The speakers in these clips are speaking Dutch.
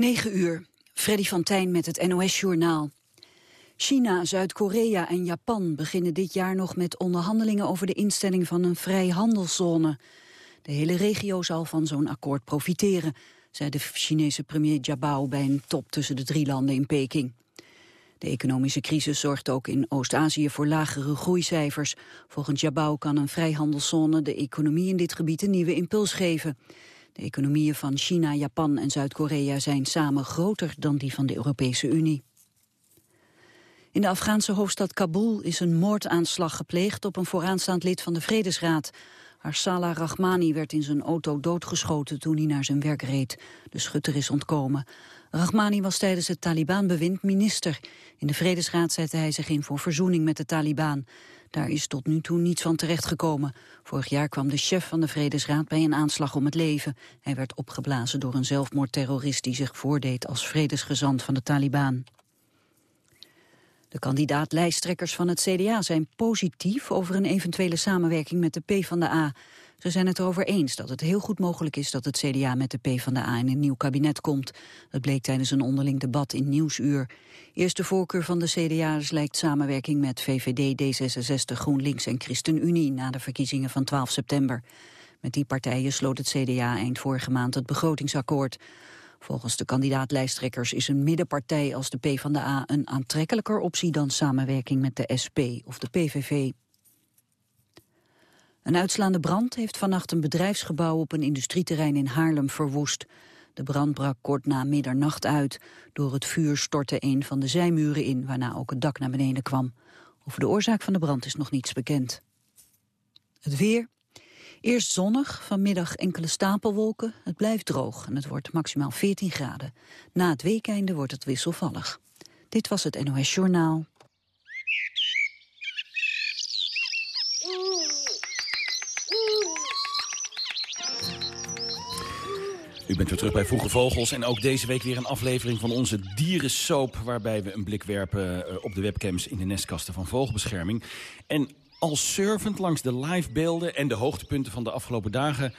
9 uur. Freddy van Tijn met het NOS-journaal. China, Zuid-Korea en Japan beginnen dit jaar nog met onderhandelingen over de instelling van een vrijhandelszone. De hele regio zal van zo'n akkoord profiteren, zei de Chinese premier Jiabao bij een top tussen de drie landen in Peking. De economische crisis zorgt ook in Oost-Azië voor lagere groeicijfers. Volgens Jiabao kan een vrijhandelszone de economie in dit gebied een nieuwe impuls geven. De economieën van China, Japan en Zuid-Korea zijn samen groter dan die van de Europese Unie. In de Afghaanse hoofdstad Kabul is een moordaanslag gepleegd op een vooraanstaand lid van de Vredesraad. Arsala Rahmani werd in zijn auto doodgeschoten toen hij naar zijn werk reed. De schutter is ontkomen. Rahmani was tijdens het Taliban-bewind minister. In de Vredesraad zette hij zich in voor verzoening met de Taliban. Daar is tot nu toe niets van terechtgekomen. Vorig jaar kwam de chef van de Vredesraad bij een aanslag om het leven. Hij werd opgeblazen door een zelfmoordterrorist die zich voordeed als vredesgezant van de Taliban. De kandidaat-lijsttrekkers van het CDA zijn positief over een eventuele samenwerking met de PvdA. Ze zijn het erover eens dat het heel goed mogelijk is dat het CDA met de PvdA in een nieuw kabinet komt. Dat bleek tijdens een onderling debat in Nieuwsuur. Eerste voorkeur van de CDA's lijkt samenwerking met VVD, D66, GroenLinks en ChristenUnie na de verkiezingen van 12 september. Met die partijen sloot het CDA eind vorige maand het begrotingsakkoord. Volgens de kandidaatlijsttrekkers is een middenpartij als de PvdA een aantrekkelijker optie dan samenwerking met de SP of de PVV. Een uitslaande brand heeft vannacht een bedrijfsgebouw op een industrieterrein in Haarlem verwoest. De brand brak kort na middernacht uit. Door het vuur stortte een van de zijmuren in, waarna ook het dak naar beneden kwam. Over de oorzaak van de brand is nog niets bekend. Het weer. Eerst zonnig, vanmiddag enkele stapelwolken. Het blijft droog en het wordt maximaal 14 graden. Na het weekende wordt het wisselvallig. Dit was het NOS Journaal. Bent weer terug bij Vroege Vogels en ook deze week weer een aflevering van onze dierensoap... waarbij we een blik werpen eh, op de webcams in de nestkasten van Vogelbescherming. En als surfend langs de livebeelden en de hoogtepunten van de afgelopen dagen...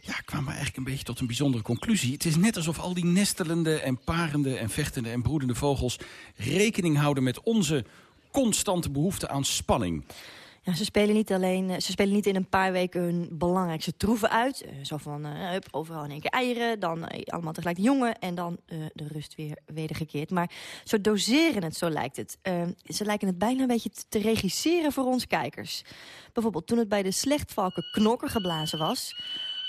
Ja, kwamen we eigenlijk een beetje tot een bijzondere conclusie. Het is net alsof al die nestelende en parende en vechtende en broedende vogels... rekening houden met onze constante behoefte aan spanning. Ze spelen niet alleen, eh, ze spelen niet in een paar weken hun belangrijkste troeven uit. Eh, zo van, uh, overal in één keer eieren, dan allemaal tegelijk jongen en dan de rust weer wedergekeerd. Maar ze doseren het, zo lijkt het. ze lijken het bijna een beetje te regisseren voor ons kijkers. Bijvoorbeeld toen het bij de slechtvalken knokker geblazen was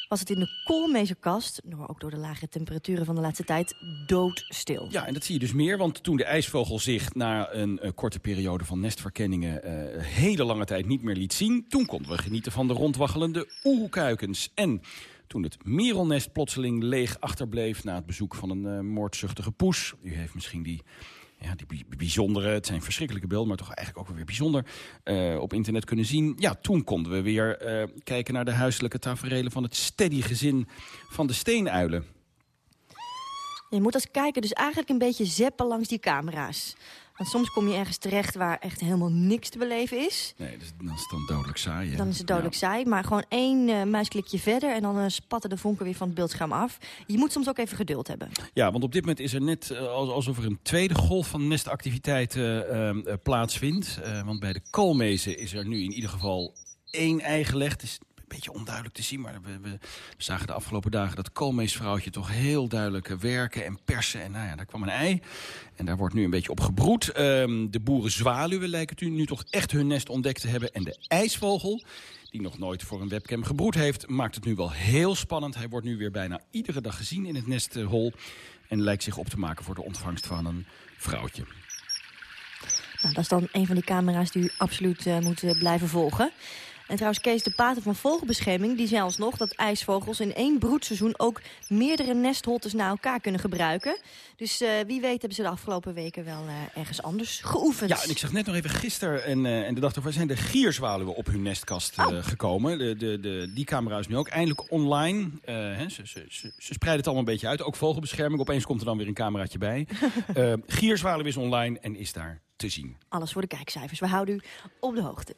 was het in de koolmezenkast, ook door de lage temperaturen van de laatste tijd, doodstil. Ja, en dat zie je dus meer, want toen de ijsvogel zich na een uh, korte periode van nestverkenningen uh, hele lange tijd niet meer liet zien, toen konden we genieten van de rondwaggelende oerkuikens. En toen het merelnest plotseling leeg achterbleef na het bezoek van een uh, moordzuchtige poes. U heeft misschien die ja, die bijzondere, het zijn verschrikkelijke beelden, maar toch eigenlijk ook weer bijzonder, uh, op internet kunnen zien. Ja, toen konden we weer uh, kijken naar de huiselijke taferelen van het steady gezin van de steenuilen. Je moet als kijker dus eigenlijk een beetje zeppen langs die camera's. Want soms kom je ergens terecht waar echt helemaal niks te beleven is. Nee, dus dan is het dan dodelijk saai. Hè? Dan is het dodelijk saai. Maar gewoon één uh, muisklikje verder en dan uh, spatten de vonken weer van het beeldscherm af. Je moet soms ook even geduld hebben. Ja, want op dit moment is er net uh, alsof er een tweede golf van nestactiviteiten ehm, plaatsvindt. want bij de koolmezen is er nu in ieder geval één ei gelegd. is beetje onduidelijk te zien. Maar we, we, zagen de afgelopen dagen dat koolmeesvrouwtje toch heel duidelijk eh, werken en persen. En nou ja, daar kwam een ei. En daar wordt nu een beetje op gebroed. Um, de boerenzwaluwen lijken nu toch echt hun nest ontdekt te hebben. En de ijsvogel, die nog nooit voor een webcam gebroed heeft... maakt het nu wel heel spannend. Hij wordt nu weer bijna iedere dag gezien in het nesthol. En lijkt zich op te maken voor de ontvangst van een vrouwtje. Nou, dat is dan een van die camera's die u absoluut uh, moet uh, blijven volgen. En trouwens, Kees de Pater van Vogelbescherming... die zei alsnog dat ijsvogels in één broedseizoen... ook meerdere nestholtes na elkaar kunnen gebruiken. Dus uh, wie weet hebben ze de afgelopen weken wel uh, ergens anders geoefend. Ja, en ik zag net nog even gisteren en, uh, en de dag ervoor... zijn de gierzwaluwen op hun nestkast oh. gekomen. De, de, de, die camera is nu ook eindelijk online. Hè, ze, ze, ze, ze, spreiden het allemaal een beetje uit. Ook vogelbescherming. Opeens komt er dan weer een cameraatje bij. gierzwaluw is online en is daar te zien. Alles voor de kijkcijfers. We houden u op de hoogte.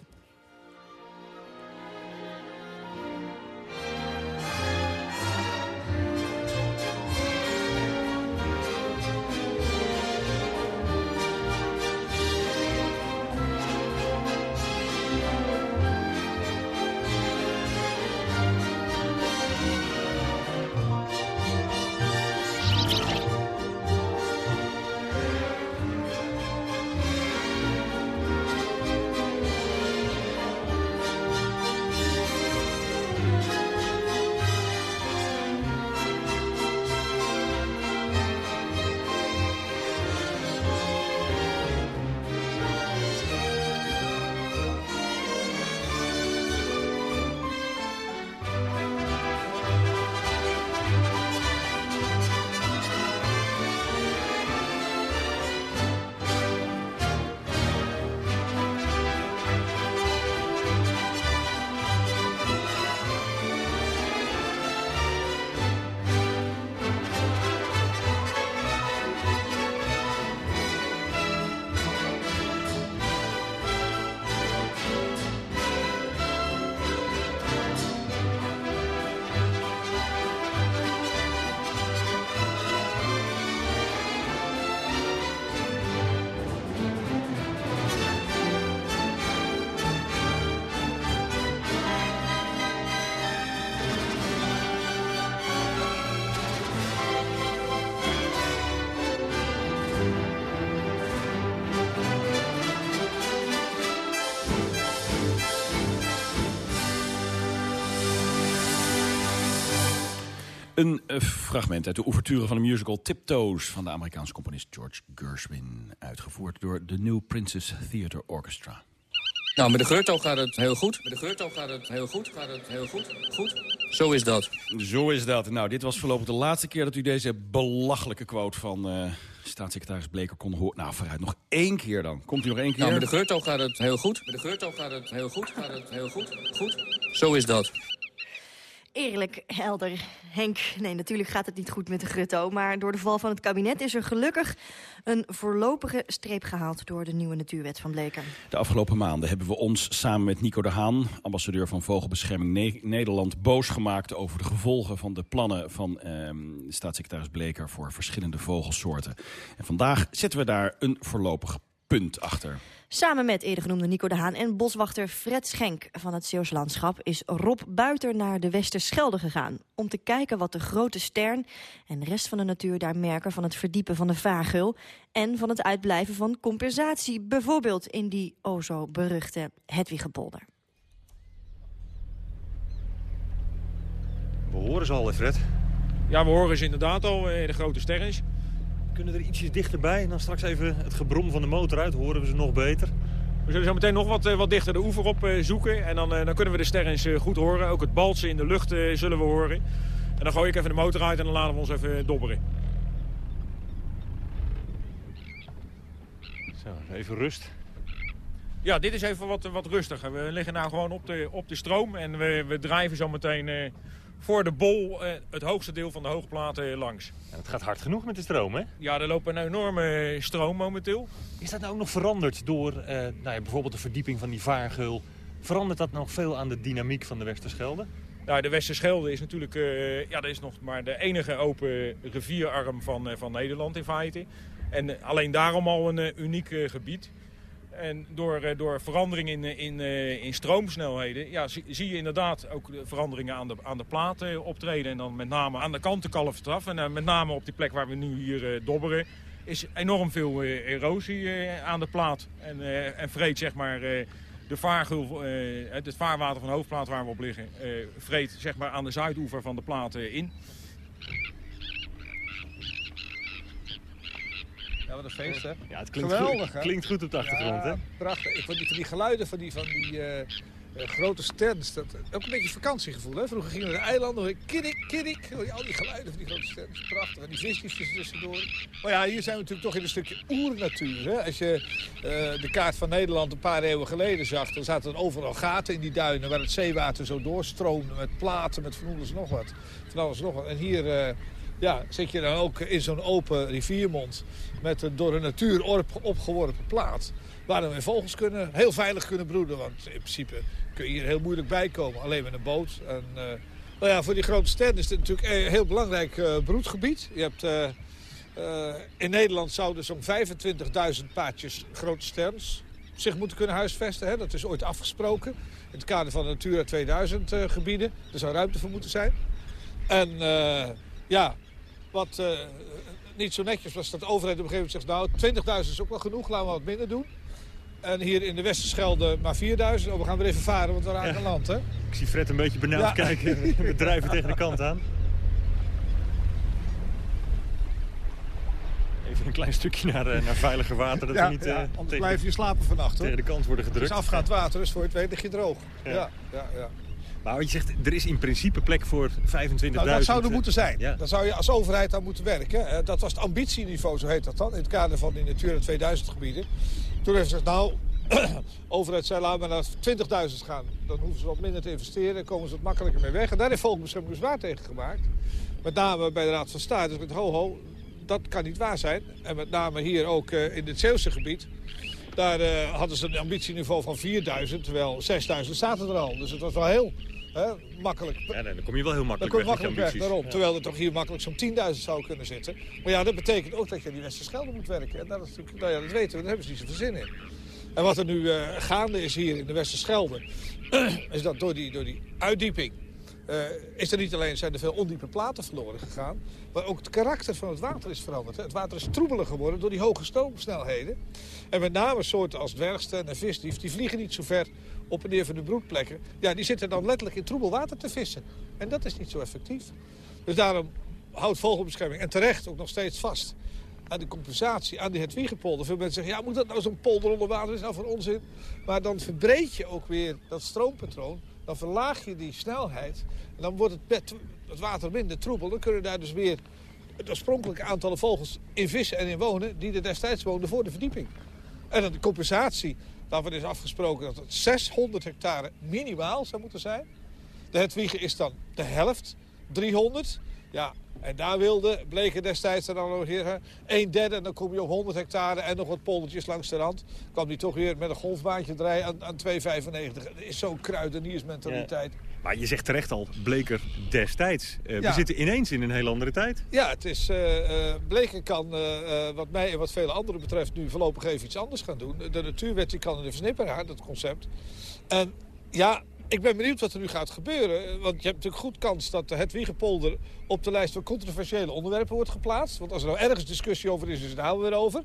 Een uh, fragment uit de ouverture van de musical Tiptoes... van de Amerikaanse componist George Gershwin. Uitgevoerd door de New Princess Theatre Orchestra. Nou, met de Geurto gaat het heel goed. Met de Geurto gaat het heel goed. Gaat het heel goed. Goed. Zo is dat. Zo is dat. Nou, dit was voorlopig de laatste keer dat u deze belachelijke quote van uh, staatssecretaris Bleker kon horen. Nou, vooruit nog één keer dan. Komt u nog één keer? Nou, met de Geurto gaat het heel goed. Met de Geurto gaat het heel goed. Gaat het heel goed. Goed. Zo is dat eerlijk, helder. Henk, nee, natuurlijk gaat het niet goed met de Grutto... maar door de val van het kabinet is er gelukkig een voorlopige streep gehaald... door de nieuwe natuurwet van Bleker. De afgelopen maanden hebben we ons samen met Nico de Haan... ambassadeur van Vogelbescherming Nederland... boos gemaakt over de gevolgen van de plannen van eh, staatssecretaris Bleker... voor verschillende vogelsoorten. En vandaag zetten we daar een voorlopig punt achter. Samen met eerder genoemde Nico de Haan en boswachter Fred Schenk van het Zeeuws Landschap... is Rob Buiter naar de Westerschelde gegaan... om te kijken wat de grote stern en de rest van de natuur daar merken... van het verdiepen van de vaargeul en van het uitblijven van compensatie. Bijvoorbeeld in die o zo beruchte Hedwigepolder. We horen ze al, Fred. Ja, we horen ze inderdaad al, eh, de grote sterren kunnen er ietsjes dichterbij en dan straks even het gebrom van de motor uit. Horen we ze nog beter. We zullen zo meteen nog wat, eh, wat dichter de oever op eh, zoeken. En dan, eh, dan kunnen we de sterren goed horen. Ook het balsen in de lucht zullen we horen. En dan gooi ik even de motor uit en dan laten we ons even dobberen. Zo, even rust. Ja, dit is even wat, wat rustiger. We liggen nou gewoon op de, op de stroom en we, we drijven zo meteen voor de bol uh, het hoogste deel van de hoogplaten langs. En het gaat hard genoeg met de stroom, hè? Ja, er loopt een enorme stroom momenteel. Is dat nou ook nog veranderd door uh, nou ja, bijvoorbeeld de verdieping van die vaargeul? Verandert dat nog veel aan de dynamiek van de Westerschelde? Nou, de Westerschelde is natuurlijk uh, ja, dat is nog maar de enige open rivierarm van, van Nederland in feite. En alleen daarom al een uniek gebied. En door, eh, door veranderingen in, eh, in, eh, in stroomsnelheden ja, zie, zie, je inderdaad ook de veranderingen aan de, aan de platen optreden. En dan met name aan de kanten kalft af. En met name op die plek waar we nu hier dobberen is enorm veel erosie aan de plaat. En, en vreet zeg maar de vaargul, het vaarwater van de hoofdplaat waar we op liggen, vreet zeg maar aan de zuidoever van de plaat in. Wat een feest, hè? Ja, het klinkt, Geweldig, hè? klinkt goed op de achtergrond, ja, hè? prachtig. Ik vond die, die geluiden van die, van die uh, uh, grote sterns, dat, ook een beetje vakantiegevoel, hè? Vroeger gingen we naar de eilanden, kirik, kirik, al die geluiden van die grote sterns, prachtig. En die visjes tussendoor. Maar ja, hier zijn we natuurlijk toch in een stukje oernatuur, hè? Als je uh, de kaart van Nederland een paar eeuwen geleden zag, dan zaten er overal gaten in die duinen waar het zeewater zo doorstroomde met platen, met van alles nog wat. Van alles nog wat. En hier ja, zit je dan ook in zo'n open riviermond met een door de natuur opgeworpen plaat. Waar weer vogels kunnen, heel veilig kunnen broeden. Want in principe kun je hier heel moeilijk bij komen, alleen met een boot. En, uh, nou ja, voor die grote sterren is dit natuurlijk een heel belangrijk uh, broedgebied. Je hebt, uh, in Nederland zouden zo'n 25.000 paardjes grote sterns zich moeten kunnen huisvesten. Hè? Dat is ooit afgesproken in het kader van de Natura 2000 gebieden. Er zou ruimte voor moeten zijn. En ja, wat uh, niet zo netjes was dat de overheid op een gegeven moment zegt... nou, 20.000 is ook wel genoeg, laten we wat minder doen. En hier in de Westerschelde maar 4.000. Oh, we gaan weer even varen, want we raken ja. land, hè? Ik zie Fred een beetje benauwd ja. kijken. We drijven tegen de kant aan. Even een klein stukje naar, uh, naar veiliger water. Dat ja, we niet, ja, anders blijf je slapen vannacht, hoor. Tegen de kant worden gedrukt. Dus afgaand water, dus voor het weet lig je droog. Ja, ja, ja. Maar je zegt, er is in principe plek voor 25.000... Nou, dat zou er moeten zijn. Ja. Daar zou je als overheid aan moeten werken. Dat was het ambitieniveau, zo heet dat dan, in het kader van die Natura 2000 gebieden. Toen heeft ze gezegd, nou, overheid zei, laten we naar 20.000 gaan. Dan hoeven ze wat minder te investeren, komen ze wat makkelijker mee weg. En daar heeft Volksbescherming bezwaar tegen gemaakt. Met name bij de Raad van State. Dus met ho, ho, dat kan niet waar zijn. En met name hier ook uh, in het Zeeuwse gebied. Daar uh, hadden ze een ambitieniveau van 4000, terwijl 6000 zaten er al. Dus het was wel heel Hè, makkelijk. Ja, dan kom je wel heel makkelijk dan kom je makkelijk weg, daarom. Ja. Terwijl er toch hier makkelijk zo'n 10.000 zou kunnen zitten. Maar ja, dat betekent ook dat je die Westerschelde moet werken. En dat, is natuurlijk, nou ja, dat weten we, daar hebben ze niet zoveel zin in. En wat er nu uh, gaande is hier in de Westerschelde... is dat door die, door die uitdieping... Uh, is er niet alleen zijn er veel ondiepe platen verloren gegaan... maar ook het karakter van het water is veranderd. Het water is troebeler geworden door die hoge stroomsnelheden. En met name soorten als dwergsten en visdief... die vliegen niet zo ver op en neer van de broedplekken... Ja, die zitten dan letterlijk in troebel water te vissen. En dat is niet zo effectief. Dus daarom houdt vogelbescherming en terecht ook nog steeds vast aan de compensatie, aan die Hedwiegepolder. Veel mensen zeggen, ja, moet dat nou zo'n polder onder water? is nou voor onzin. Maar dan verbreed je ook weer dat stroompatroon. Dan verlaag je die snelheid. En dan wordt het, het water minder troebel. Dan kunnen daar dus weer het oorspronkelijke aantal vogels in vissen en in wonen... die er destijds woonden voor de verdieping. En de compensatie. Daarvan is afgesproken dat het 600 hectare minimaal zou moeten zijn. De Hedwige is dan de helft, 300. Ja, en daar wilde, bleken destijds dan nog een derde. En dan kom je op 100 hectare en nog wat poldertjes langs de rand. kwam die toch weer met een golfbaantje draaien aan, aan 2,95. Dat is zo'n kruideniersmentaliteit. Ja. Maar je zegt terecht al, Bleker destijds. Uh, We zitten ineens in een heel andere tijd. Ja, het is, uh, Bleker kan uh, wat mij en wat vele anderen betreft nu voorlopig even iets anders gaan doen. De natuurwet die kan in de versnipperaar, dat concept. En ja, ik ben benieuwd wat er nu gaat gebeuren. Want je hebt natuurlijk goed kans dat het Wiegepolder op de lijst van controversiële onderwerpen wordt geplaatst. Want als er nou ergens discussie over is, is het daar weer over.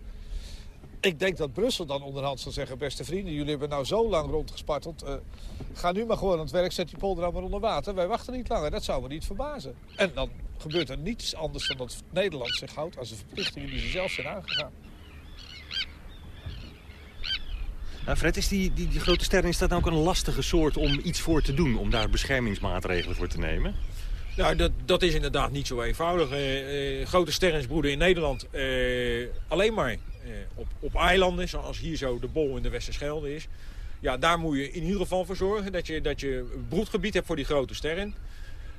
Ik denk dat Brussel dan onderhand zal zeggen... beste vrienden, jullie hebben nou zo lang rondgesparteld. Uh, ga nu maar gewoon aan het werk, zet die polder maar onder water. Wij wachten niet langer, dat zou me niet verbazen. En dan gebeurt er niets anders dan dat Nederland zich houdt... aan de verplichtingen die ze zelf zijn aangegaan. Nou Fred, is die, die, die grote sterren, is dat nou ook een lastige soort om iets voor te doen? Om daar beschermingsmaatregelen voor te nemen? Nou, dat, dat is inderdaad niet zo eenvoudig. Eh, grote sterrensbroeden in Nederland alleen maar op, op eilanden, zoals hier zo de Bol in de Westerschelde is. Ja, daar moet je in ieder geval voor zorgen dat je, dat je broedgebied hebt voor die grote sterren.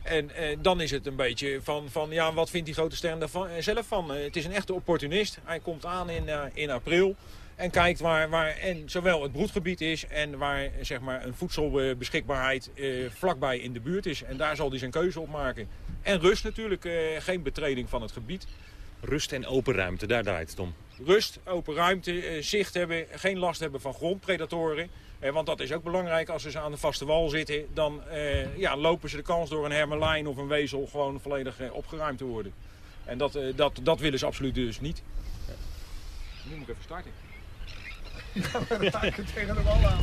En dan is het een beetje van, van ja, wat vindt die grote sterren er zelf van? het is een echte opportunist. Hij komt aan in, in april. En kijkt waar, waar en zowel het broedgebied is en waar zeg maar, een voedselbeschikbaarheid eh, vlakbij in de buurt is. En daar zal hij zijn keuze op maken. En rust natuurlijk, eh, geen betreding van het gebied. Rust en open ruimte, daar draait het om. Rust, open ruimte, eh, zicht hebben, geen last hebben van grondpredatoren. Eh, want dat is ook belangrijk. Als ze aan de vaste wal zitten, dan eh, ja, lopen ze de kans door een hermelijn of een wezel gewoon volledig eh, opgeruimd te worden. En dat, eh, dat, dat willen ze absoluut dus niet. Nu moet ik even starten. Ja, maar dan het tegen de wal aan.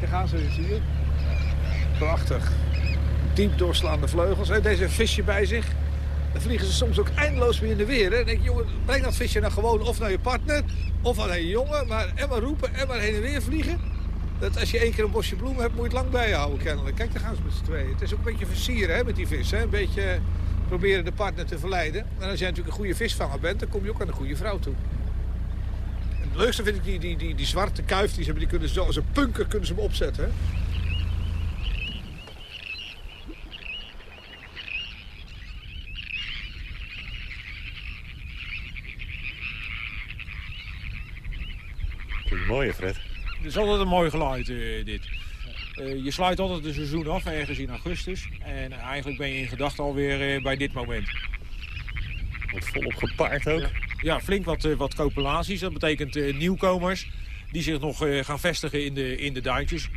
Daar gaan ze weer, zie? Prachtig. Diep doorslaande vleugels. Deze een visje bij zich. Dan vliegen ze soms ook eindeloos weer in de weer. Denk je, jongen, breng dat visje nou gewoon of naar je partner... of naar je jongen, maar en maar roepen en maar heen en weer vliegen. Dat als je één keer een bosje bloemen hebt, moet je het lang bij je houden kennelijk. Kijk, daar gaan ze met z'n tweeën. Het is ook een beetje versieren hè, met die vis. Hè? Een beetje proberen de partner te verleiden. En als jij natuurlijk een goede visvanger bent, dan kom je ook aan een goede vrouw toe. En het leukste vind ik die, die, die, die zwarte kuif die ze hebben. Die kunnen ze als een punker kunnen ze hem opzetten. Hè? Goedemorgen, Fred. Het is altijd een mooi geluid, uh, dit. Uh, je sluit altijd een seizoen af, ergens in augustus. En eigenlijk ben je in gedachten alweer uh, bij dit moment. Wat volop gepaard ook. Ja, ja flink wat, uh, wat copulaties. Dat betekent nieuwkomers die zich nog gaan vestigen in de, in de duintjes.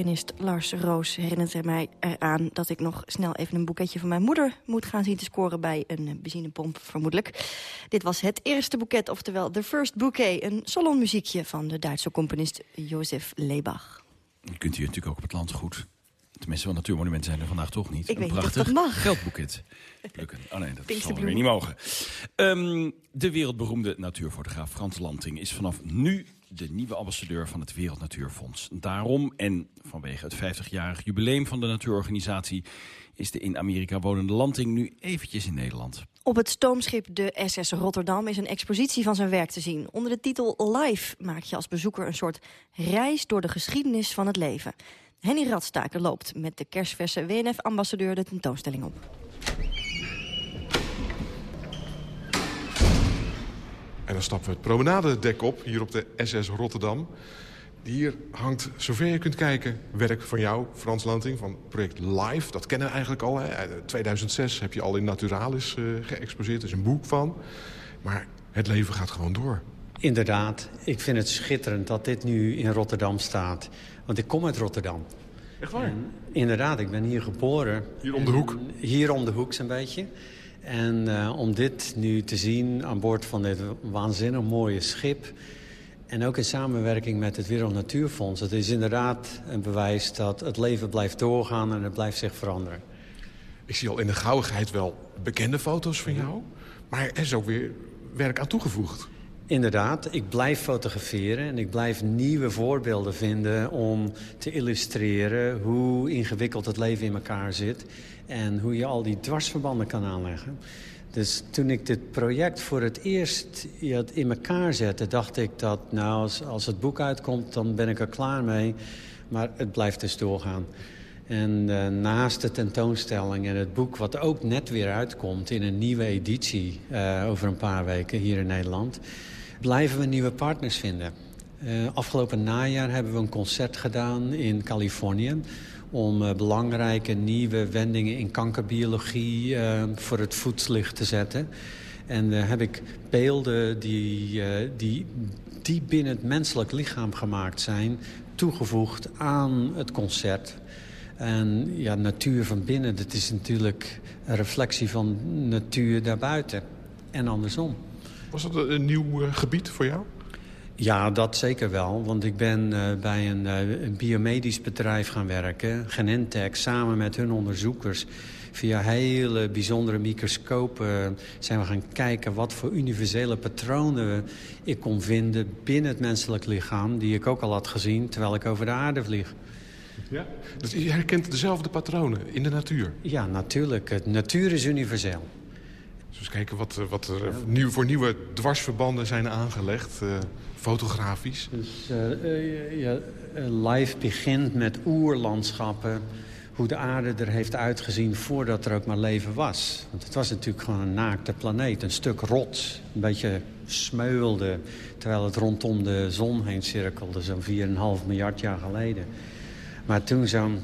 Pianist Lars Roos herinnert mij eraan dat ik nog snel even een boeketje van mijn moeder moet gaan zien te scoren bij een benzinepomp, vermoedelijk. Dit was het eerste boeket, oftewel The First Bouquet, een salonmuziekje van de Duitse componist Josef Lebach. Je kunt hier natuurlijk ook op het land goed. Tenminste, van natuurmonumenten zijn er vandaag toch niet. Ik een weet niet prachtig dat mag. geldboeket. Plukken. Oh nee, dat zal Pinksterbloem. weer niet mogen. Ehm, de wereldberoemde natuurfotograaf Frans Lanting is vanaf nu de nieuwe ambassadeur van het Wereld Natuurfonds. Daarom en vanwege het 50-jarig jubileum van de natuurorganisatie... is de in Amerika wonende Lanting nu eventjes in Nederland. Op het stoomschip de SS Rotterdam is een expositie van zijn werk te zien. Onder de titel Live maak je als bezoeker een soort reis door de geschiedenis van het leven. Henny Radstaker loopt met de kerstverse WNF-ambassadeur de tentoonstelling op. En dan stappen we het promenadedek op, hier op de SS Rotterdam. Hier hangt, zover je kunt kijken, werk van jou, Frans Lanting, van project Live. Dat kennen we eigenlijk al. Hè. In 2006 heb je al in Naturalis eh, geëxposeerd, er is een boek van. Maar het leven gaat gewoon door. Inderdaad, ik vind het schitterend dat dit nu in Rotterdam staat. Want ik kom uit Rotterdam. Echt waar? En inderdaad, ik ben hier geboren. Hier om de hoek? Hier om de hoek zo'n beetje. En eh, om dit nu te zien aan boord van dit waanzinnig mooie schip... en ook in samenwerking met het Wereld Natuurfonds... het is inderdaad een bewijs dat het leven blijft doorgaan en het blijft zich veranderen. Ik zie al in de gauwigheid wel bekende foto's van jou. Maar er is ook weer werk aan toegevoegd. Inderdaad, ik blijf fotograferen en ik blijf nieuwe voorbeelden vinden om te illustreren hoe ingewikkeld het leven in elkaar zit en hoe je al die dwarsverbanden kan aanleggen. Dus toen ik dit project voor het eerst in elkaar zette, dacht ik dat nou, als, als het boek uitkomt, dan ben ik er klaar mee. Maar het blijft dus doorgaan. En eh, naast de tentoonstelling en het boek, wat ook net weer uitkomt in een nieuwe editie eh, over een paar weken hier in Nederland, blijven we nieuwe partners vinden. Eh, afgelopen najaar hebben we een concert gedaan in Californië om eh, belangrijke nieuwe wendingen in kankerbiologie eh, voor het voetslicht te zetten. En heb ik beelden die, die, die binnen het menselijk lichaam gemaakt zijn... toegevoegd aan het concert. En ja, natuur van binnen, dat is natuurlijk een reflectie van natuur daarbuiten. En andersom. Was dat een nieuw eh, gebied voor jou? Ja, dat zeker wel. Want ik ben eh, bij een, eh, een biomedisch bedrijf gaan werken, Genentech, samen met hun onderzoekers. Via hele bijzondere microscopen zijn we gaan kijken wat voor universele patronen ik kon vinden binnen het menselijk lichaam, die ik ook al had gezien terwijl ik over de aarde vlieg. Ja. Dus je herkent dezelfde patronen in de natuur. Ja, natuurlijk. Natuur is universeel. Dus eens kijken wat, eh, wat er nieuw, voor nieuwe dwarsverbanden zijn aangelegd, eh, fotografisch. Dus eh, eh, ja, eh, live begint met oerlandschappen. Hoe de aarde er heeft uitgezien voordat er ook maar leven was. Want het was natuurlijk gewoon een naakte planeet. Een stuk rots. Een beetje smeulde. Terwijl het rondom de zon heen cirkelde. Zo'n 4,5 miljard jaar geleden. Maar toen zo'n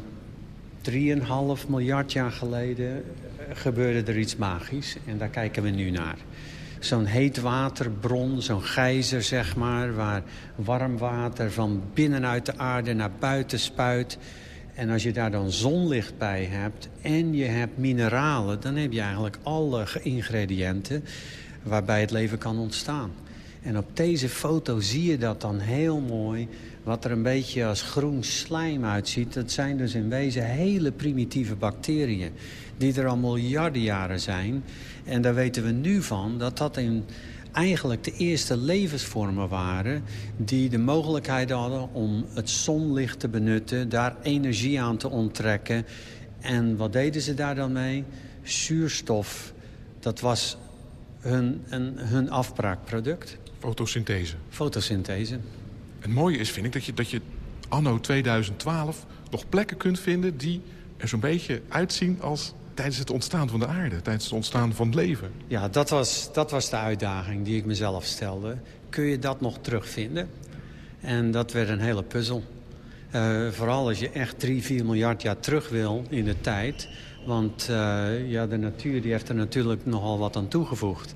3,5 miljard jaar geleden eh, gebeurde er iets magisch. En daar kijken we nu naar. Zo'n heetwaterbron, zo'n gijzer zeg maar... waar warm water van binnenuit de aarde naar buiten spuit. En als je daar dan zonlicht bij hebt en je hebt mineralen... dan heb je eigenlijk alle ingrediënten waarbij het leven kan ontstaan. En op deze foto zie je dat dan heel mooi... wat er een beetje als groen slijm uitziet. Dat zijn dus in wezen hele primitieve bacteriën... die er al miljarden jaren zijn. En daar weten we nu van dat dat in eigenlijk de eerste levensvormen waren... die de mogelijkheid hadden om het zonlicht te benutten... daar energie aan te onttrekken. En wat deden ze daar dan mee? Zuurstof, dat was hun, een, hun afbraakproduct. Fotosynthese. Fotosynthese. Het mooie is, vind ik, dat je, dat je anno 2012 nog plekken kunt vinden... die er zo'n beetje uitzien als tijdens het ontstaan van de aarde. Tijdens het ontstaan van het leven. Ja, dat was, dat was de uitdaging die ik mezelf stelde. Kun je dat nog terugvinden? En dat werd een hele puzzel. Eh, vooral als je echt 3, 4 miljard jaar terug wil in de tijd. Want eh, ja, de natuur die heeft er natuurlijk nogal wat aan toegevoegd.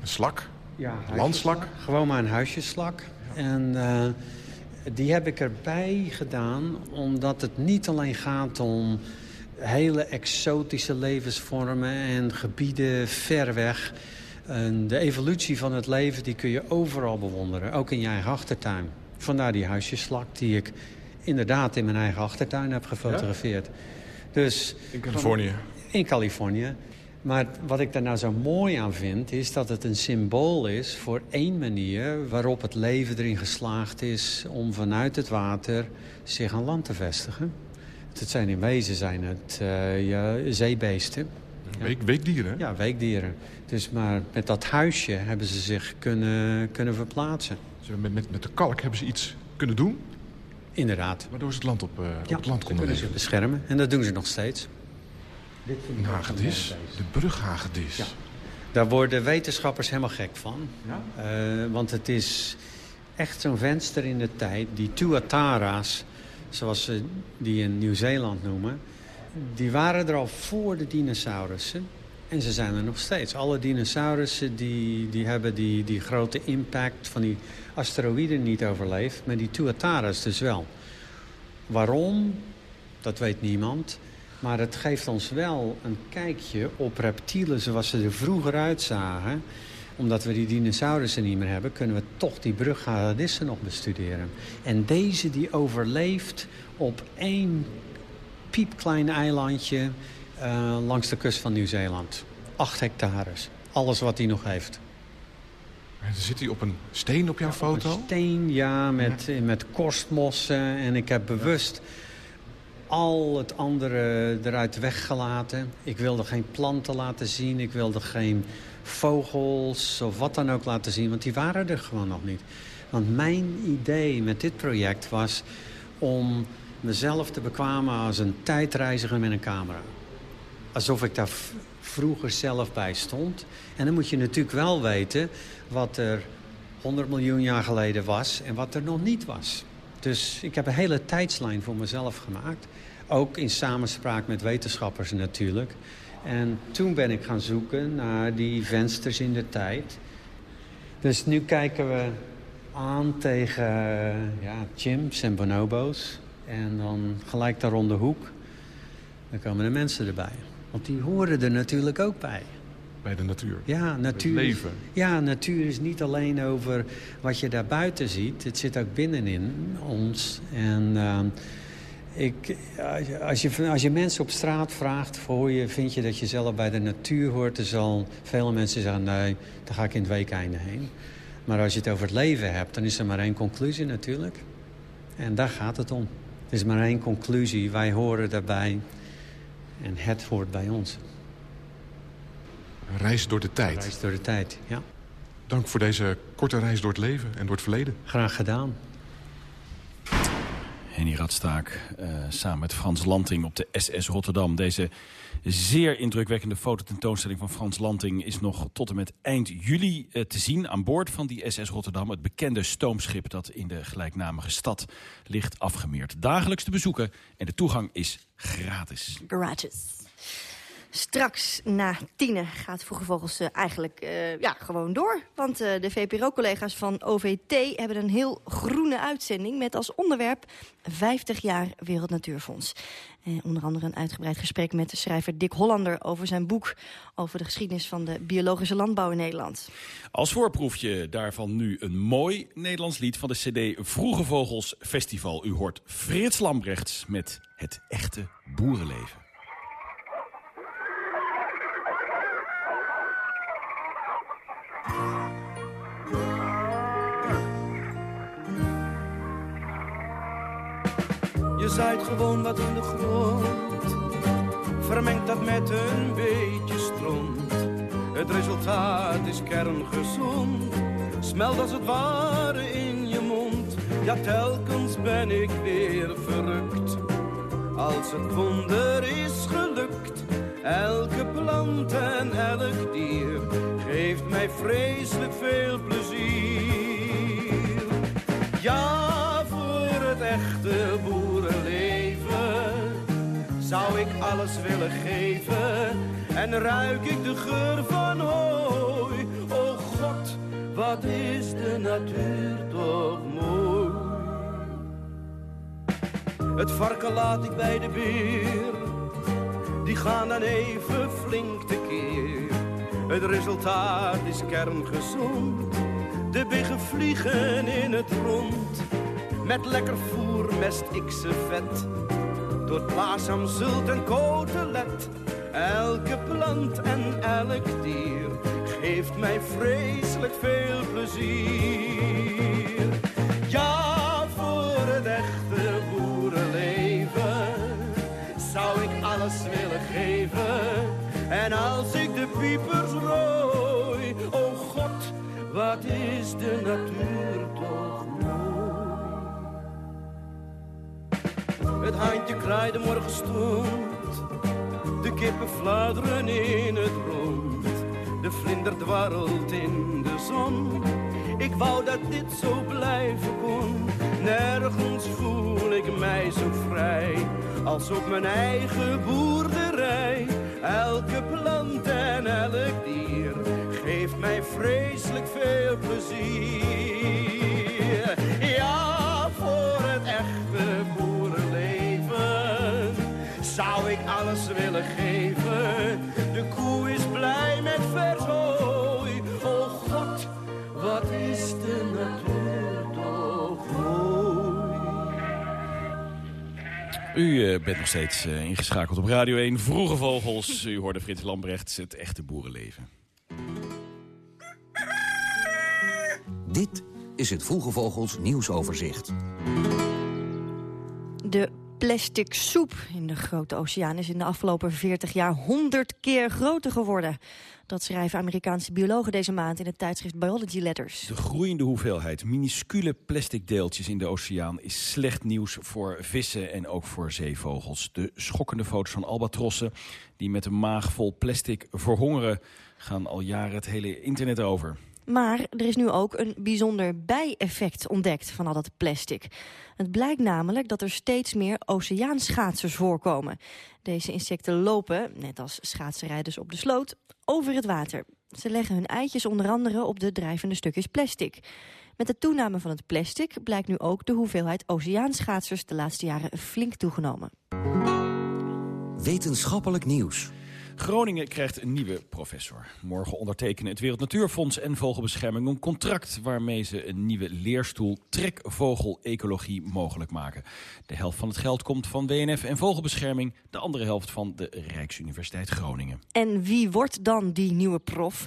Een slak. Ja, Landslak. Gewoon maar een huisjeslak. En, eh, Die heb ik erbij gedaan omdat het niet alleen gaat om hele exotische levensvormen en gebieden ver weg. En de evolutie van het leven die kun je overal bewonderen, ook in je eigen achtertuin. Vandaar die huisjeslak die ik inderdaad in mijn eigen achtertuin heb gefotografeerd. Dus, in Californië? In Californië. Maar wat ik daar nou zo mooi aan vind... is dat het een symbool is voor één manier... waarop het leven erin geslaagd is om vanuit het water zich aan land te vestigen. Het zijn in wezen zijn het uh, ja, zeebeesten. Week, weekdieren? Ja, weekdieren. Dus maar met dat huisje hebben ze zich kunnen, kunnen verplaatsen. Dus met, met, met de kalk hebben ze iets kunnen doen? Inderdaad. Waardoor ze het land op, uh, ja, op het land konden kunnen ze beschermen. En dat doen ze nog steeds. Dit een hagedis, de brughagedis. Ja. Daar worden wetenschappers helemaal gek van. Ja? Uh, want het is echt zo'n venster in de tijd. Die tuatara's, zoals ze die in Nieuw-Zeeland noemen... die waren er al voor de dinosaurussen. En ze zijn er nog steeds. Alle dinosaurussen die, die hebben die, die grote impact van die asteroïden niet overleefd. Maar die tuatara's dus wel. Waarom? Dat weet niemand. Maar het geeft ons wel een kijkje op reptielen zoals ze er vroeger uitzagen. Omdat we die dinosaurussen niet meer hebben... kunnen we toch die brughagedissen nog bestuderen. En deze die overleeft op één piepklein eilandje... Uh, langs de kust van Nieuw-Zeeland. Acht hectares. Alles wat hij nog heeft. En zit hij op een steen op jouw ja, foto? Op een steen, ja, met, ja. met korstmossen. En ik heb bewust al het andere eruit weggelaten. Ik wilde geen planten laten zien. Ik wilde geen vogels of wat dan ook laten zien. Want die waren er gewoon nog niet. Want mijn idee met dit project was om mezelf te bekwamen als een tijdreiziger met een camera. Alsof ik daar vroeger zelf bij stond. En dan moet je natuurlijk wel weten wat er 100 miljoen jaar geleden was en wat er nog niet was. Dus ik heb een hele tijdslijn voor mezelf gemaakt. Ook in samenspraak met wetenschappers natuurlijk. En toen ben ik gaan zoeken naar die vensters in de tijd. Dus nu kijken we aan tegen ja, chimps en bonobo's. En dan gelijk daar om de hoek, dan komen de mensen erbij. Want die horen er natuurlijk ook bij. Bij de natuur? Ja, natuur. Het leven. Ja, natuur is niet alleen over wat je daar buiten ziet. Het zit ook binnenin ons. En uh, ik, als, je, als je mensen op straat vraagt... voor je, vind je dat je zelf bij de natuur hoort... dan zal veel mensen zeggen... nee, daar ga ik in het weekeinde heen. Maar als je het over het leven hebt... dan is er maar één conclusie natuurlijk. En daar gaat het om. Er is maar één conclusie. Wij horen daarbij. En het hoort bij ons. Reis door de tijd. Reis door de tijd, ja. Dank voor deze korte reis door het leven en door het verleden. Graag gedaan. Henny Radstaak, uh, samen met Frans Lanting op de SS Rotterdam. Deze zeer indrukwekkende fototentoonstelling van Frans Lanting... is nog tot en met eind juli uh, te zien aan boord van die SS Rotterdam. Het bekende stoomschip dat in de gelijknamige stad ligt afgemeerd. Dagelijks te bezoeken en de toegang is gratis. Gratis. Straks na tienen gaat Vroege Vogels uh, eigenlijk uh, ja, gewoon door. Want uh, de VPRO-collega's van OVT hebben een heel groene uitzending... met als onderwerp 50 jaar Wereld Natuurfonds. onder andere een uitgebreid gesprek met de schrijver Dick Hollander... over zijn boek over de geschiedenis van de biologische landbouw in Nederland. Als voorproefje daarvan nu een mooi Nederlands lied... van de cd Vroege Vogels Festival. U hoort Frits Lambrechts met Het Echte Boerenleven. Je zaait gewoon wat in de grond, vermengt dat met een beetje stront. Het resultaat is kerngezond, smelt als het ware in je mond. Ja, telkens ben ik weer verrukt, als het wonder is gelukt. Elke plant en elk dier geeft mij vreselijk veel plezier. Ja, voor het echte boerenleven zou ik alles willen geven. En ruik ik de geur van hooi. O God, wat is de natuur toch mooi. Het varken laat ik bij de beer. Die gaan dan even flink tekeer. Het resultaat is kerngezond. De biggen vliegen in het rond. Met lekker voer mest ik ze vet. Door paasam, zult en kotelet. Elke plant en elk dier geeft mij vreselijk veel plezier. Handje kraaide morgen stond, de kippen fluiteren in het rond. De vlinder dwarrelt in de zon. Ik wou dat dit zo blijven kon. Nergens voel ik mij zo vrij als op mijn eigen boerderij. Elke plant en elk dier geeft mij vreselijk veel plezier. Ja, willen geven. De koe is blij met vers hooi. Oh God, wat is de natuur toch mooi. U eh, bent nog steeds eh, ingeschakeld op Radio 1. Vroege Vogels. U hoorde Frits Lambrecht, het echte boerenleven. Dit is het Vroege Vogels nieuwsoverzicht. De plastic soep in de grote oceaan is in de afgelopen 40 jaar 100 keer groter geworden. Dat schrijven Amerikaanse biologen deze maand in het tijdschrift Biology Letters. De groeiende hoeveelheid minuscule plastic deeltjes in de oceaan is slecht nieuws voor vissen en ook voor zeevogels. De schokkende foto's van albatrossen die met een maag vol plastic verhongeren gaan al jaren het hele internet over. Maar er is nu ook een bijzonder bijeffect ontdekt van al dat plastic. Het blijkt namelijk dat er steeds meer oceaanschaatsers voorkomen. Deze insecten lopen, net als schaatsenrijders op de sloot, over het water. Ze leggen hun eitjes onder andere op de drijvende stukjes plastic. Met de toename van het plastic blijkt nu ook de hoeveelheid oceaanschaatsers de laatste jaren flink toegenomen. Wetenschappelijk nieuws. Groningen krijgt een nieuwe professor. Morgen ondertekenen het Wereld Natuurfonds en Vogelbescherming een contract waarmee ze een nieuwe leerstoel trekvogelecologie mogelijk maken. De helft van het geld komt van WNF en Vogelbescherming, de andere helft van de Rijksuniversiteit Groningen. En wie wordt dan die nieuwe prof?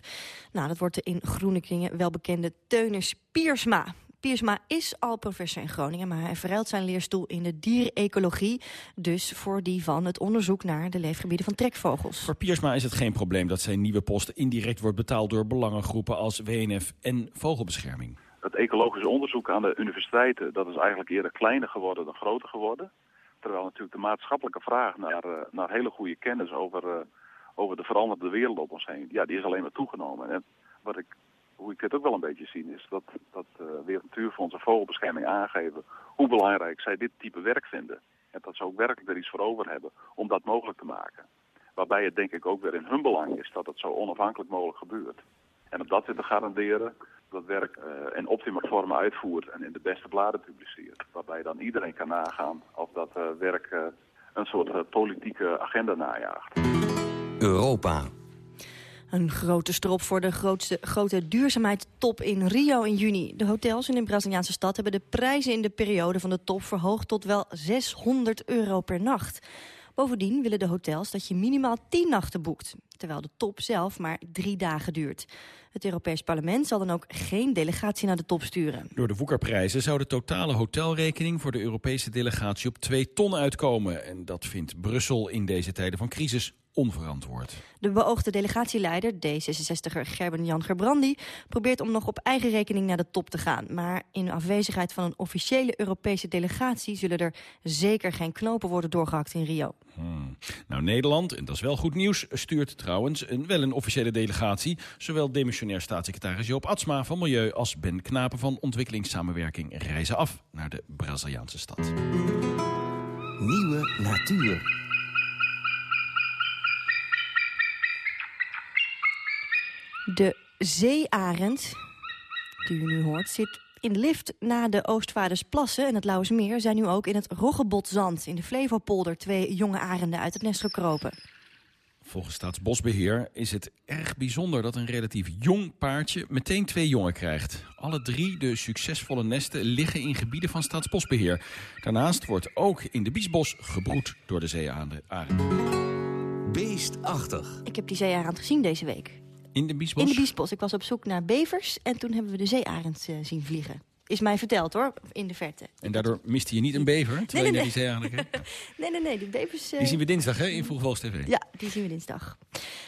Nou, dat wordt de in groene kringen welbekende Teunis Piersma. Piersma is al professor in Groningen, maar hij verruilt zijn leerstoel in de dierecologie. Dus voor die van het onderzoek naar de leefgebieden van trekvogels. Voor Piersma is het geen probleem dat zijn nieuwe post indirect wordt betaald door belangengroepen als WNF en Vogelbescherming. Het ecologische onderzoek aan de universiteiten, dat is eigenlijk eerder kleiner geworden dan groter geworden. Terwijl natuurlijk de maatschappelijke vraag naar, uh, naar hele goede kennis over, uh, over de veranderde wereld op ons heen, ja, die is alleen maar toegenomen. En wat ik hoe ik dit ook wel een beetje zie, is dat, dat uh, Wereld Natuurfonds en Vogelbescherming aangeven hoe belangrijk zij dit type werk vinden. En dat ze ook werkelijk er iets voor over hebben om dat mogelijk te maken. Waarbij het denk ik ook weer in hun belang is dat het zo onafhankelijk mogelijk gebeurt. En om dat weer te garanderen, dat werk uh, in optimale vormen uitvoert en in de beste bladen publiceert. Waarbij dan iedereen kan nagaan of dat uh, werk een soort politieke agenda najaagt. Europa. Een grote strop voor de grootste, grote duurzaamheidstop in Rio in juni. De hotels in de Braziliaanse stad hebben de prijzen in de periode van de top verhoogd tot wel 600 euro per nacht. Bovendien willen de hotels dat je minimaal 10 nachten boekt, terwijl de top zelf maar drie dagen duurt. Het Europees Parlement zal dan ook geen delegatie naar de top sturen. Door de woekerprijzen zou de totale hotelrekening voor de Europese delegatie op 2 ton uitkomen. En dat vindt Brussel in deze tijden van crisis onverantwoord. De beoogde delegatieleider, D66er Gerben-Jan Gerbrandi... probeert om nog op eigen rekening naar de top te gaan. Maar in afwezigheid van een officiële Europese delegatie... zullen er zeker geen knopen worden doorgehakt in Rio. Hmm. Nou, Nederland, en dat is wel goed nieuws... stuurt trouwens een, wel een officiële delegatie. Zowel demissionair staatssecretaris Joop Atsma van Milieu... als Ben Knapen van Ontwikkelingssamenwerking reizen af... naar de Braziliaanse stad. Nieuwe natuur. De zeearend, die u nu hoort, zit In de lift na de Oostvaardersplassen en het Lauwersmeer... zijn nu ook in het Roggebotzand in de Flevopolder... twee jonge arenden uit het nest gekropen. Volgens Staatsbosbeheer is het erg bijzonder dat een relatief jong paardje meteen twee jongen krijgt. Alle drie de succesvolle nesten liggen in gebieden van Staatsbosbeheer. Daarnaast wordt ook in de Biesbos gebroed door de zeearend. Beestachtig. Ik heb die zeearend gezien deze week. In de Biesbos? In de Biesbos. Ik was op zoek naar bevers en toen hebben we de zeearend uh, zien vliegen. Is mij verteld hoor, in de verte. En daardoor miste je niet een bever, terwijl nee, nee, je naar die nee, nee, nee, die bevers... Uh... Die zien we dinsdag hè, in Vroegvals TV. Ja, die zien we dinsdag.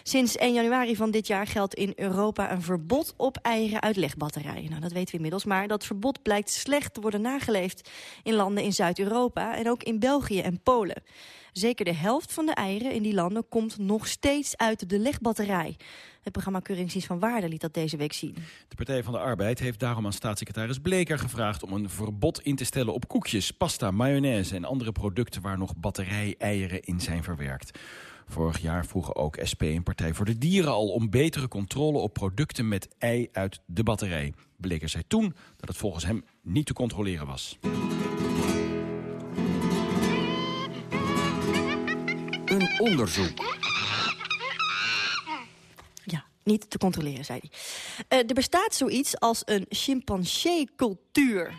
Sinds 1 januari van dit jaar geldt in Europa een verbod op eieren uit legbatterijen. Nou, dat weten we inmiddels, maar dat verbod blijkt slecht te worden nageleefd in landen in Zuid-Europa en ook in België en Polen. Zeker de helft van de eieren in die landen komt nog steeds uit de legbatterij. Het programma Keuringsdienst van Waarde liet dat deze week zien. De Partij van de Arbeid heeft daarom aan staatssecretaris Bleker gevraagd... om een verbod in te stellen op koekjes, pasta, mayonaise... en andere producten waar nog batterij-eieren in zijn verwerkt. Vorig jaar vroegen ook SP en Partij voor de Dieren al... om betere controle op producten met ei uit de batterij. Bleker zei toen dat het volgens hem niet te controleren was. Onderzoek. Ja, niet te controleren, zei hij. Uh, er bestaat zoiets als een chimpansee-cultuur.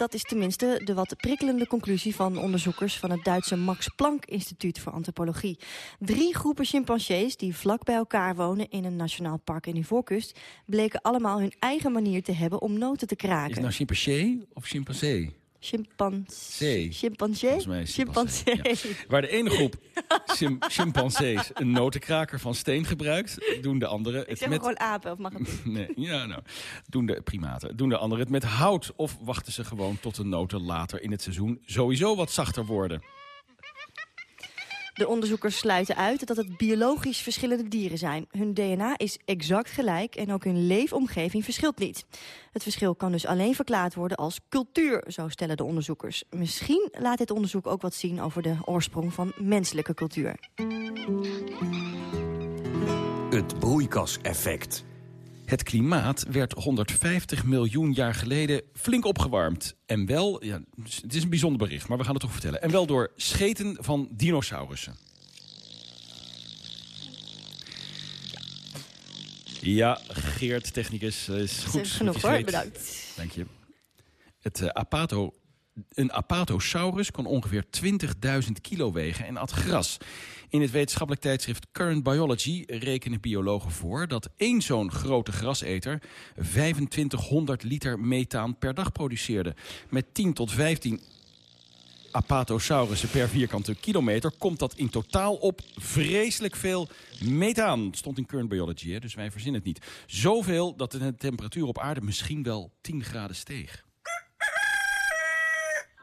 Dat is tenminste de wat prikkelende conclusie van onderzoekers... van het Duitse Max Planck Instituut voor Antropologie. Drie groepen chimpansees die vlak bij elkaar wonen... in een nationaal park in Ivoorkust... bleken allemaal hun eigen manier te hebben om noten te kraken. Is het nou chimpansee of chimpansee? Chimpansee. Chimpansee? Chimpansee. Ja. Waar de ene groep chim chimpansees een notenkraker van steen gebruikt, doen de andere het met... gewoon apen, of mag het nee, ja, nou, doen de primaten. Doen de anderen het met hout of wachten ze gewoon tot de noten later in het seizoen sowieso wat zachter worden. De onderzoekers sluiten uit dat het biologisch verschillende dieren zijn. Hun DNA is exact gelijk en ook hun leefomgeving verschilt niet. Het verschil kan dus alleen verklaard worden als cultuur, zo stellen de onderzoekers. Misschien laat dit onderzoek ook wat zien over de oorsprong van menselijke cultuur. Het broeikaseffect. Het klimaat werd 150 miljoen jaar geleden flink opgewarmd. En wel, ja, het is een bijzonder bericht, maar we gaan het toch vertellen. En wel door scheten van dinosaurussen. Ja, Geert, technicus, is goed. Dat is genoeg hoor, bedankt. Dank je. Het uh, apato, een apatosaurus kon ongeveer 20.000 kilo wegen en at gras. In het wetenschappelijk tijdschrift Current Biology rekenen biologen voor... dat één zo'n grote graseter 2500 liter methaan per dag produceerde. Met 10 tot 15 apatosaurussen per vierkante kilometer... komt dat in totaal op vreselijk veel methaan. Stond in Current Biology, hè, dus wij verzinnen het niet. Zoveel dat de temperatuur op aarde misschien wel 10 graden steeg.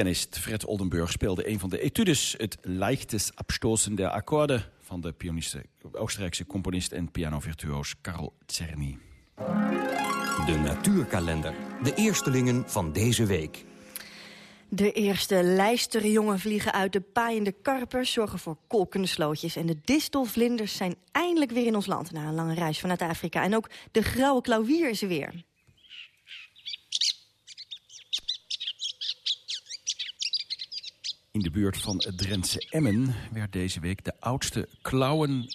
Pianist Fred Oldenburg speelde een van de etudes... het leichtes abstoßen der akkoorden van de pianiste, Oostenrijkse componist en pianovirtuoos Karl Czerny. De natuurkalender. De eerstelingen van deze week. De eerste lijsterjongen vliegen uit de paaiende karpers... zorgen voor kolkende slootjes. En de distelvlinders zijn eindelijk weer in ons land... na een lange reis vanuit Afrika. En ook de grauwe klauwier is er weer. In de buurt van het Drentse Emmen werd deze week de oudste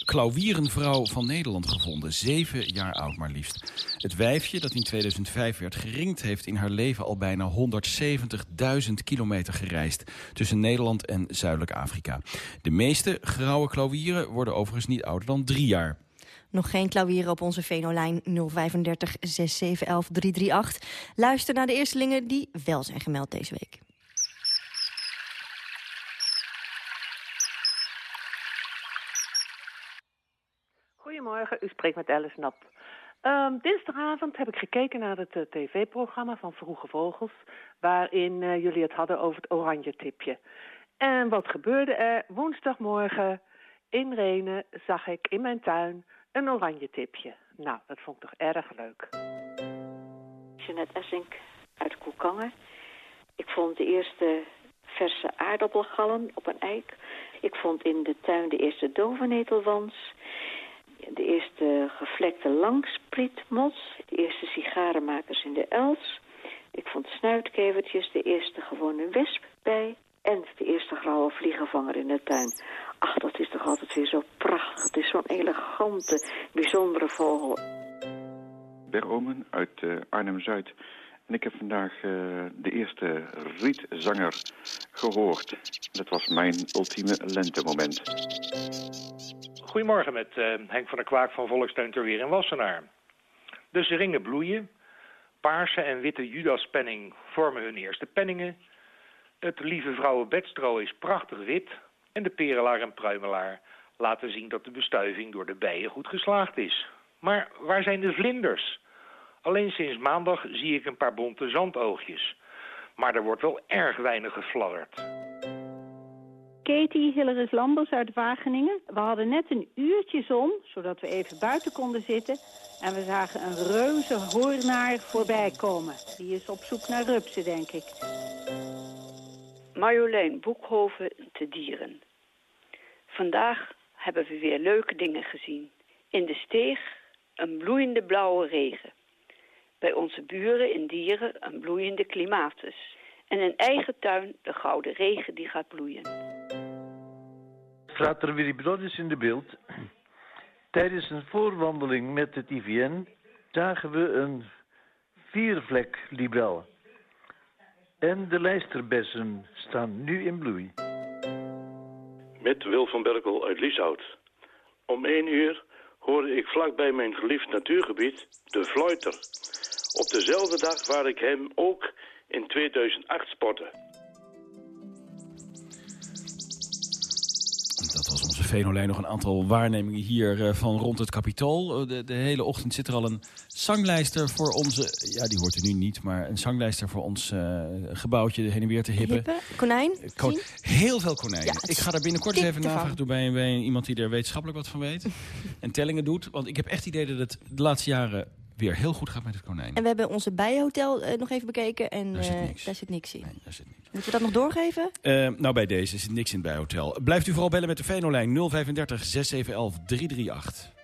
klauwierenvrouw van Nederland gevonden. Zeven jaar oud maar liefst. Het wijfje dat in 2005 werd geringd heeft in haar leven al bijna 170.000 kilometer gereisd. Tussen Nederland en Zuidelijk Afrika. De meeste grauwe klauwieren worden overigens niet ouder dan drie jaar. Nog geen klauwieren op onze Venolijn 035 6711 338. Luister naar de eerstelingen die wel zijn gemeld deze week. Goedemorgen, u spreekt met Alice Nap. Um, dinsdagavond heb ik gekeken naar het uh, tv-programma van Vroege Vogels... waarin uh, jullie het hadden over het oranje tipje. En wat gebeurde er? Woensdagmorgen in Renen zag ik in mijn tuin een oranje tipje. Nou, dat vond ik toch erg leuk. Jeanette Essink uit Koekangen. Ik vond de eerste verse aardappelgallen op een eik. Ik vond in de tuin de eerste dovennetelwans de eerste gevlekte langsprietmots, de eerste sigarenmakers in de els. Ik vond snuitkevertjes, de eerste gewone wesp bij en de eerste grauwe vliegenvanger in de tuin. Ach, dat is toch altijd weer zo prachtig. Het is zo'n elegante, bijzondere vogel. Omen uit uh, Arnhem-Zuid. En ik heb vandaag uh, de eerste rietzanger gehoord. Dat was mijn ultieme lentemoment. Goedemorgen met uh, Henk van der Kwaak van Volksteun ter Weer in Wassenaar. De seringen bloeien. Paarse en witte judaspenning vormen hun eerste penningen. Het lieve vrouwenbedstro is prachtig wit. En de perelaar en pruimelaar laten zien dat de bestuiving door de bijen goed geslaagd is. Maar waar zijn de vlinders? Alleen sinds maandag zie ik een paar bonte zandoogjes. Maar er wordt wel erg weinig gefladderd. Katie Hilleris Lambers uit Wageningen. We hadden net een uurtje zon, zodat we even buiten konden zitten. En we zagen een reuze hoornaar voorbij komen. Die is op zoek naar rupsen, denk ik. Marjolein Boekhoven te Dieren. Vandaag hebben we weer leuke dingen gezien. In de steeg een bloeiende blauwe regen. Bij onze buren in Dieren een bloeiende klimatus. En in eigen tuin de gouden regen die gaat bloeien. Frater Willy Brodus in de beeld. Tijdens een voorwandeling met het IVN zagen we een viervlek libel. En de lijsterbessen staan nu in bloei. Met Wil van Berkel uit Lieshout. Om één uur hoorde ik vlakbij mijn geliefd natuurgebied de fluiter. Op dezelfde dag waar ik hem ook in 2008 spotte. Venolijn nog een aantal waarnemingen hier eh, van rond het kapitool. Eh, de, de, hele ochtend zit er al een zanglijster voor onze... Ja, die hoort u nu niet, maar een zanglijster voor ons uh, gebouwtje heen en weer te hippen. hippen konijn? Ko heel veel konijnen. Ja, ik ga daar binnenkort eens even navragen doen bij, bij iemand die er wetenschappelijk wat van weet. en tellingen doet. Want ik heb echt het idee dat het de laatste jaren weer heel goed gaat met het konijn. En we hebben onze bijenhotel uh, nog even bekeken en daar zit niks, daar zit niks in. Nee, daar zit niks. Moeten we dat nog doorgeven? Uh, nou, bij deze zit niks in het bijenhotel. Blijft u vooral bellen met de Venolijn 035 6711 338.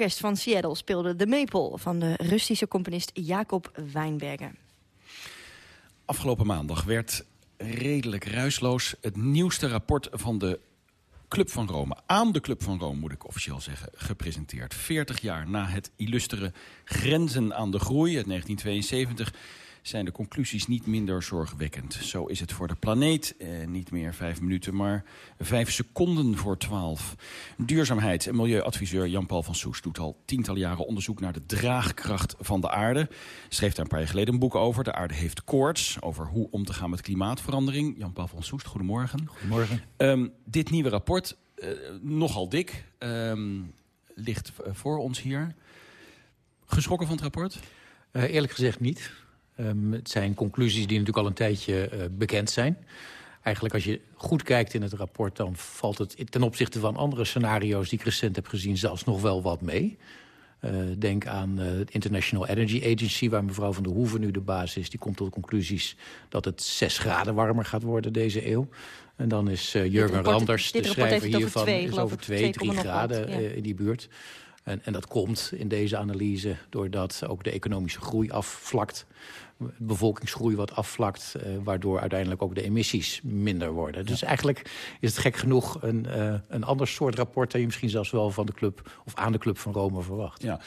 Van Seattle speelde The Maple... van de Russische componist Jacob Weinberger. Afgelopen maandag werd redelijk ruisloos het nieuwste rapport van de Club van Rome, aan de Club van Rome moet ik officieel zeggen, gepresenteerd. 40 jaar na het illustere Grenzen aan de Groei uit 1972 zijn de conclusies niet minder zorgwekkend. Zo is het voor de planeet eh, niet meer vijf minuten, maar vijf seconden voor twaalf. Duurzaamheid en milieuadviseur Jan-Paul van Soes doet al tientallen jaren onderzoek naar de draagkracht van de aarde. Schreef daar een paar jaar geleden een boek over. De aarde heeft koorts, over hoe om te gaan met klimaatverandering. Jan-Paul van Soest, goedemorgen. Goedemorgen. Um, dit nieuwe rapport, uh, nogal dik, um, ligt voor ons hier. Geschrokken van het rapport? Uh, eerlijk gezegd niet. Um, het zijn conclusies die natuurlijk al een tijdje uh, bekend zijn. Eigenlijk als je goed kijkt in het rapport... dan valt het ten opzichte van andere scenario's die ik recent heb gezien... zelfs nog wel wat mee. Uh, denk aan uh, het International Energy Agency... waar mevrouw van der Hoeven nu de baas is. Die komt tot conclusies dat het 6 graden warmer gaat worden deze eeuw. En dan is uh, Jurgen rapport, Randers, de schrijver hiervan... Twee, is over 2, 3 graden ja. in die buurt. En, en dat komt in deze analyse doordat ook de economische groei afvlakt bevolkingsgroei wat afvlakt... Uh, waardoor uiteindelijk ook de emissies minder worden. Dus eigenlijk is het gek genoeg een, uh, een ander soort rapport... dat je misschien zelfs wel van de club of aan de Club van Rome verwacht. Ja.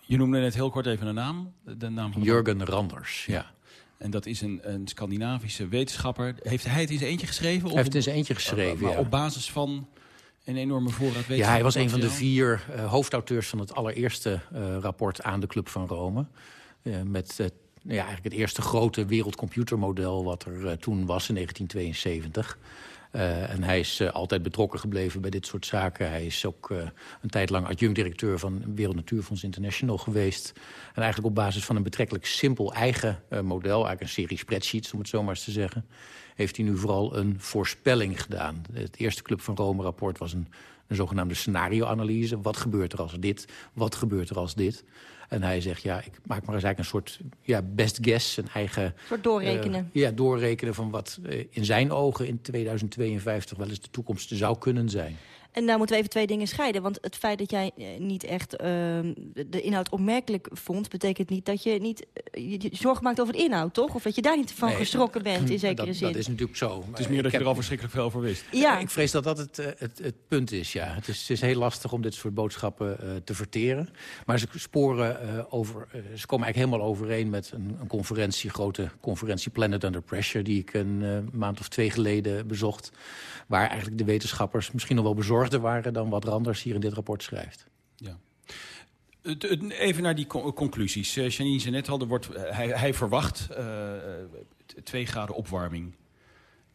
Je noemde net heel kort even een naam. De naam van Jurgen Randers, ja. En dat is een, een Scandinavische wetenschapper. Heeft hij het in zijn eentje geschreven? Hij heeft het in zijn eentje geschreven, maar ja. op basis van een enorme voorraad Ja, hij was een van de vier uh, hoofdauteurs van het allereerste uh, rapport aan de Club van Rome. Uh, met uh, ja, eigenlijk het eerste grote wereldcomputermodel wat er uh, toen was in 1972. Uh, en hij is uh, altijd betrokken gebleven bij dit soort zaken. Hij is ook een tijd lang adjunct-directeur van Wereld Natuurfonds International geweest. En eigenlijk op basis van een betrekkelijk simpel eigen model... eigenlijk een serie spreadsheets, om het zo maar eens te zeggen... heeft hij nu vooral een voorspelling gedaan. Het eerste Club van Rome-rapport was een, een zogenaamde scenario-analyse. Wat gebeurt er als dit? Wat gebeurt er als dit? En hij zegt, ja, ik maak maar eens eigenlijk een soort ja, best guess. Een eigen... Een soort doorrekenen. Uh, ja, doorrekenen van wat uh, in zijn ogen in 2052 wel eens de toekomst zou kunnen zijn. En daar moeten we even twee dingen scheiden. Want het feit dat jij niet echt uh, de inhoud opmerkelijk vond... betekent niet dat je niet uh, je zorgen maakt over de inhoud, toch? Of dat je daar niet van nee, geschrokken bent, in zekere dat, zin. Dat is natuurlijk zo. Het is meer dat je er al verschrikkelijk veel over wist. Ja. Ik vrees dat dat het, uh, het, het punt is, ja. Het is, het is heel lastig om dit soort boodschappen te verteren. Maar ze sporen over... ze komen eigenlijk helemaal overeen met een, een conferentie... grote conferentie Planet Under Pressure... die ik een maand of twee geleden bezocht. Waar eigenlijk de wetenschappers misschien nog wel bezorgd waren dan wat Randers hier in dit rapport schrijft. Ja. Even naar die conclusies. Uh, Janine zei net al, wordt, uh, hij, hij, verwacht uh, twee graden opwarming.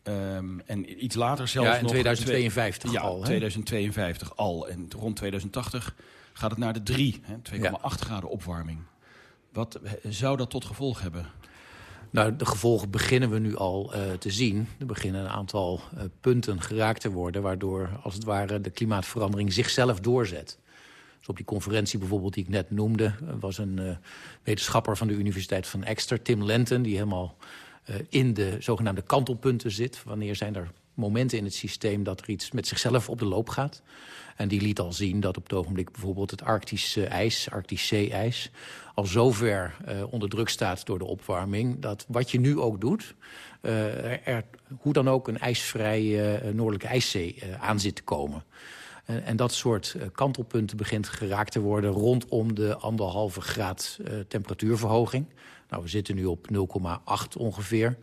Um, en iets later zelfs ja, in nog... 2052 ja, al. 2052 al. En rond 2080 gaat het naar de 3, 2,8 ja. graden opwarming. Wat zou dat tot gevolg hebben? Nou, de gevolgen beginnen we nu al uh, te zien. Er beginnen een aantal uh, punten geraakt te worden... waardoor, als het ware, de klimaatverandering zichzelf doorzet. Dus op die conferentie bijvoorbeeld die ik net noemde... was een wetenschapper van de Universiteit van Exeter, Tim Lenton... die helemaal in de zogenaamde kantelpunten zit. Wanneer zijn er momenten in het systeem dat er iets met zichzelf op de loop gaat. En die liet al zien dat op het ogenblik bijvoorbeeld het Arctische ijs, Arctisch zeeijs, al zover uh, onder druk staat door de opwarming, dat wat je nu ook doet, uh, er hoe dan ook een ijsvrije uh, noordelijke ijszee aan zit te komen. En, en dat soort kantelpunten begint geraakt te worden rondom de anderhalve graad temperatuurverhoging. Nou, we zitten nu op 0,8 ongeveer.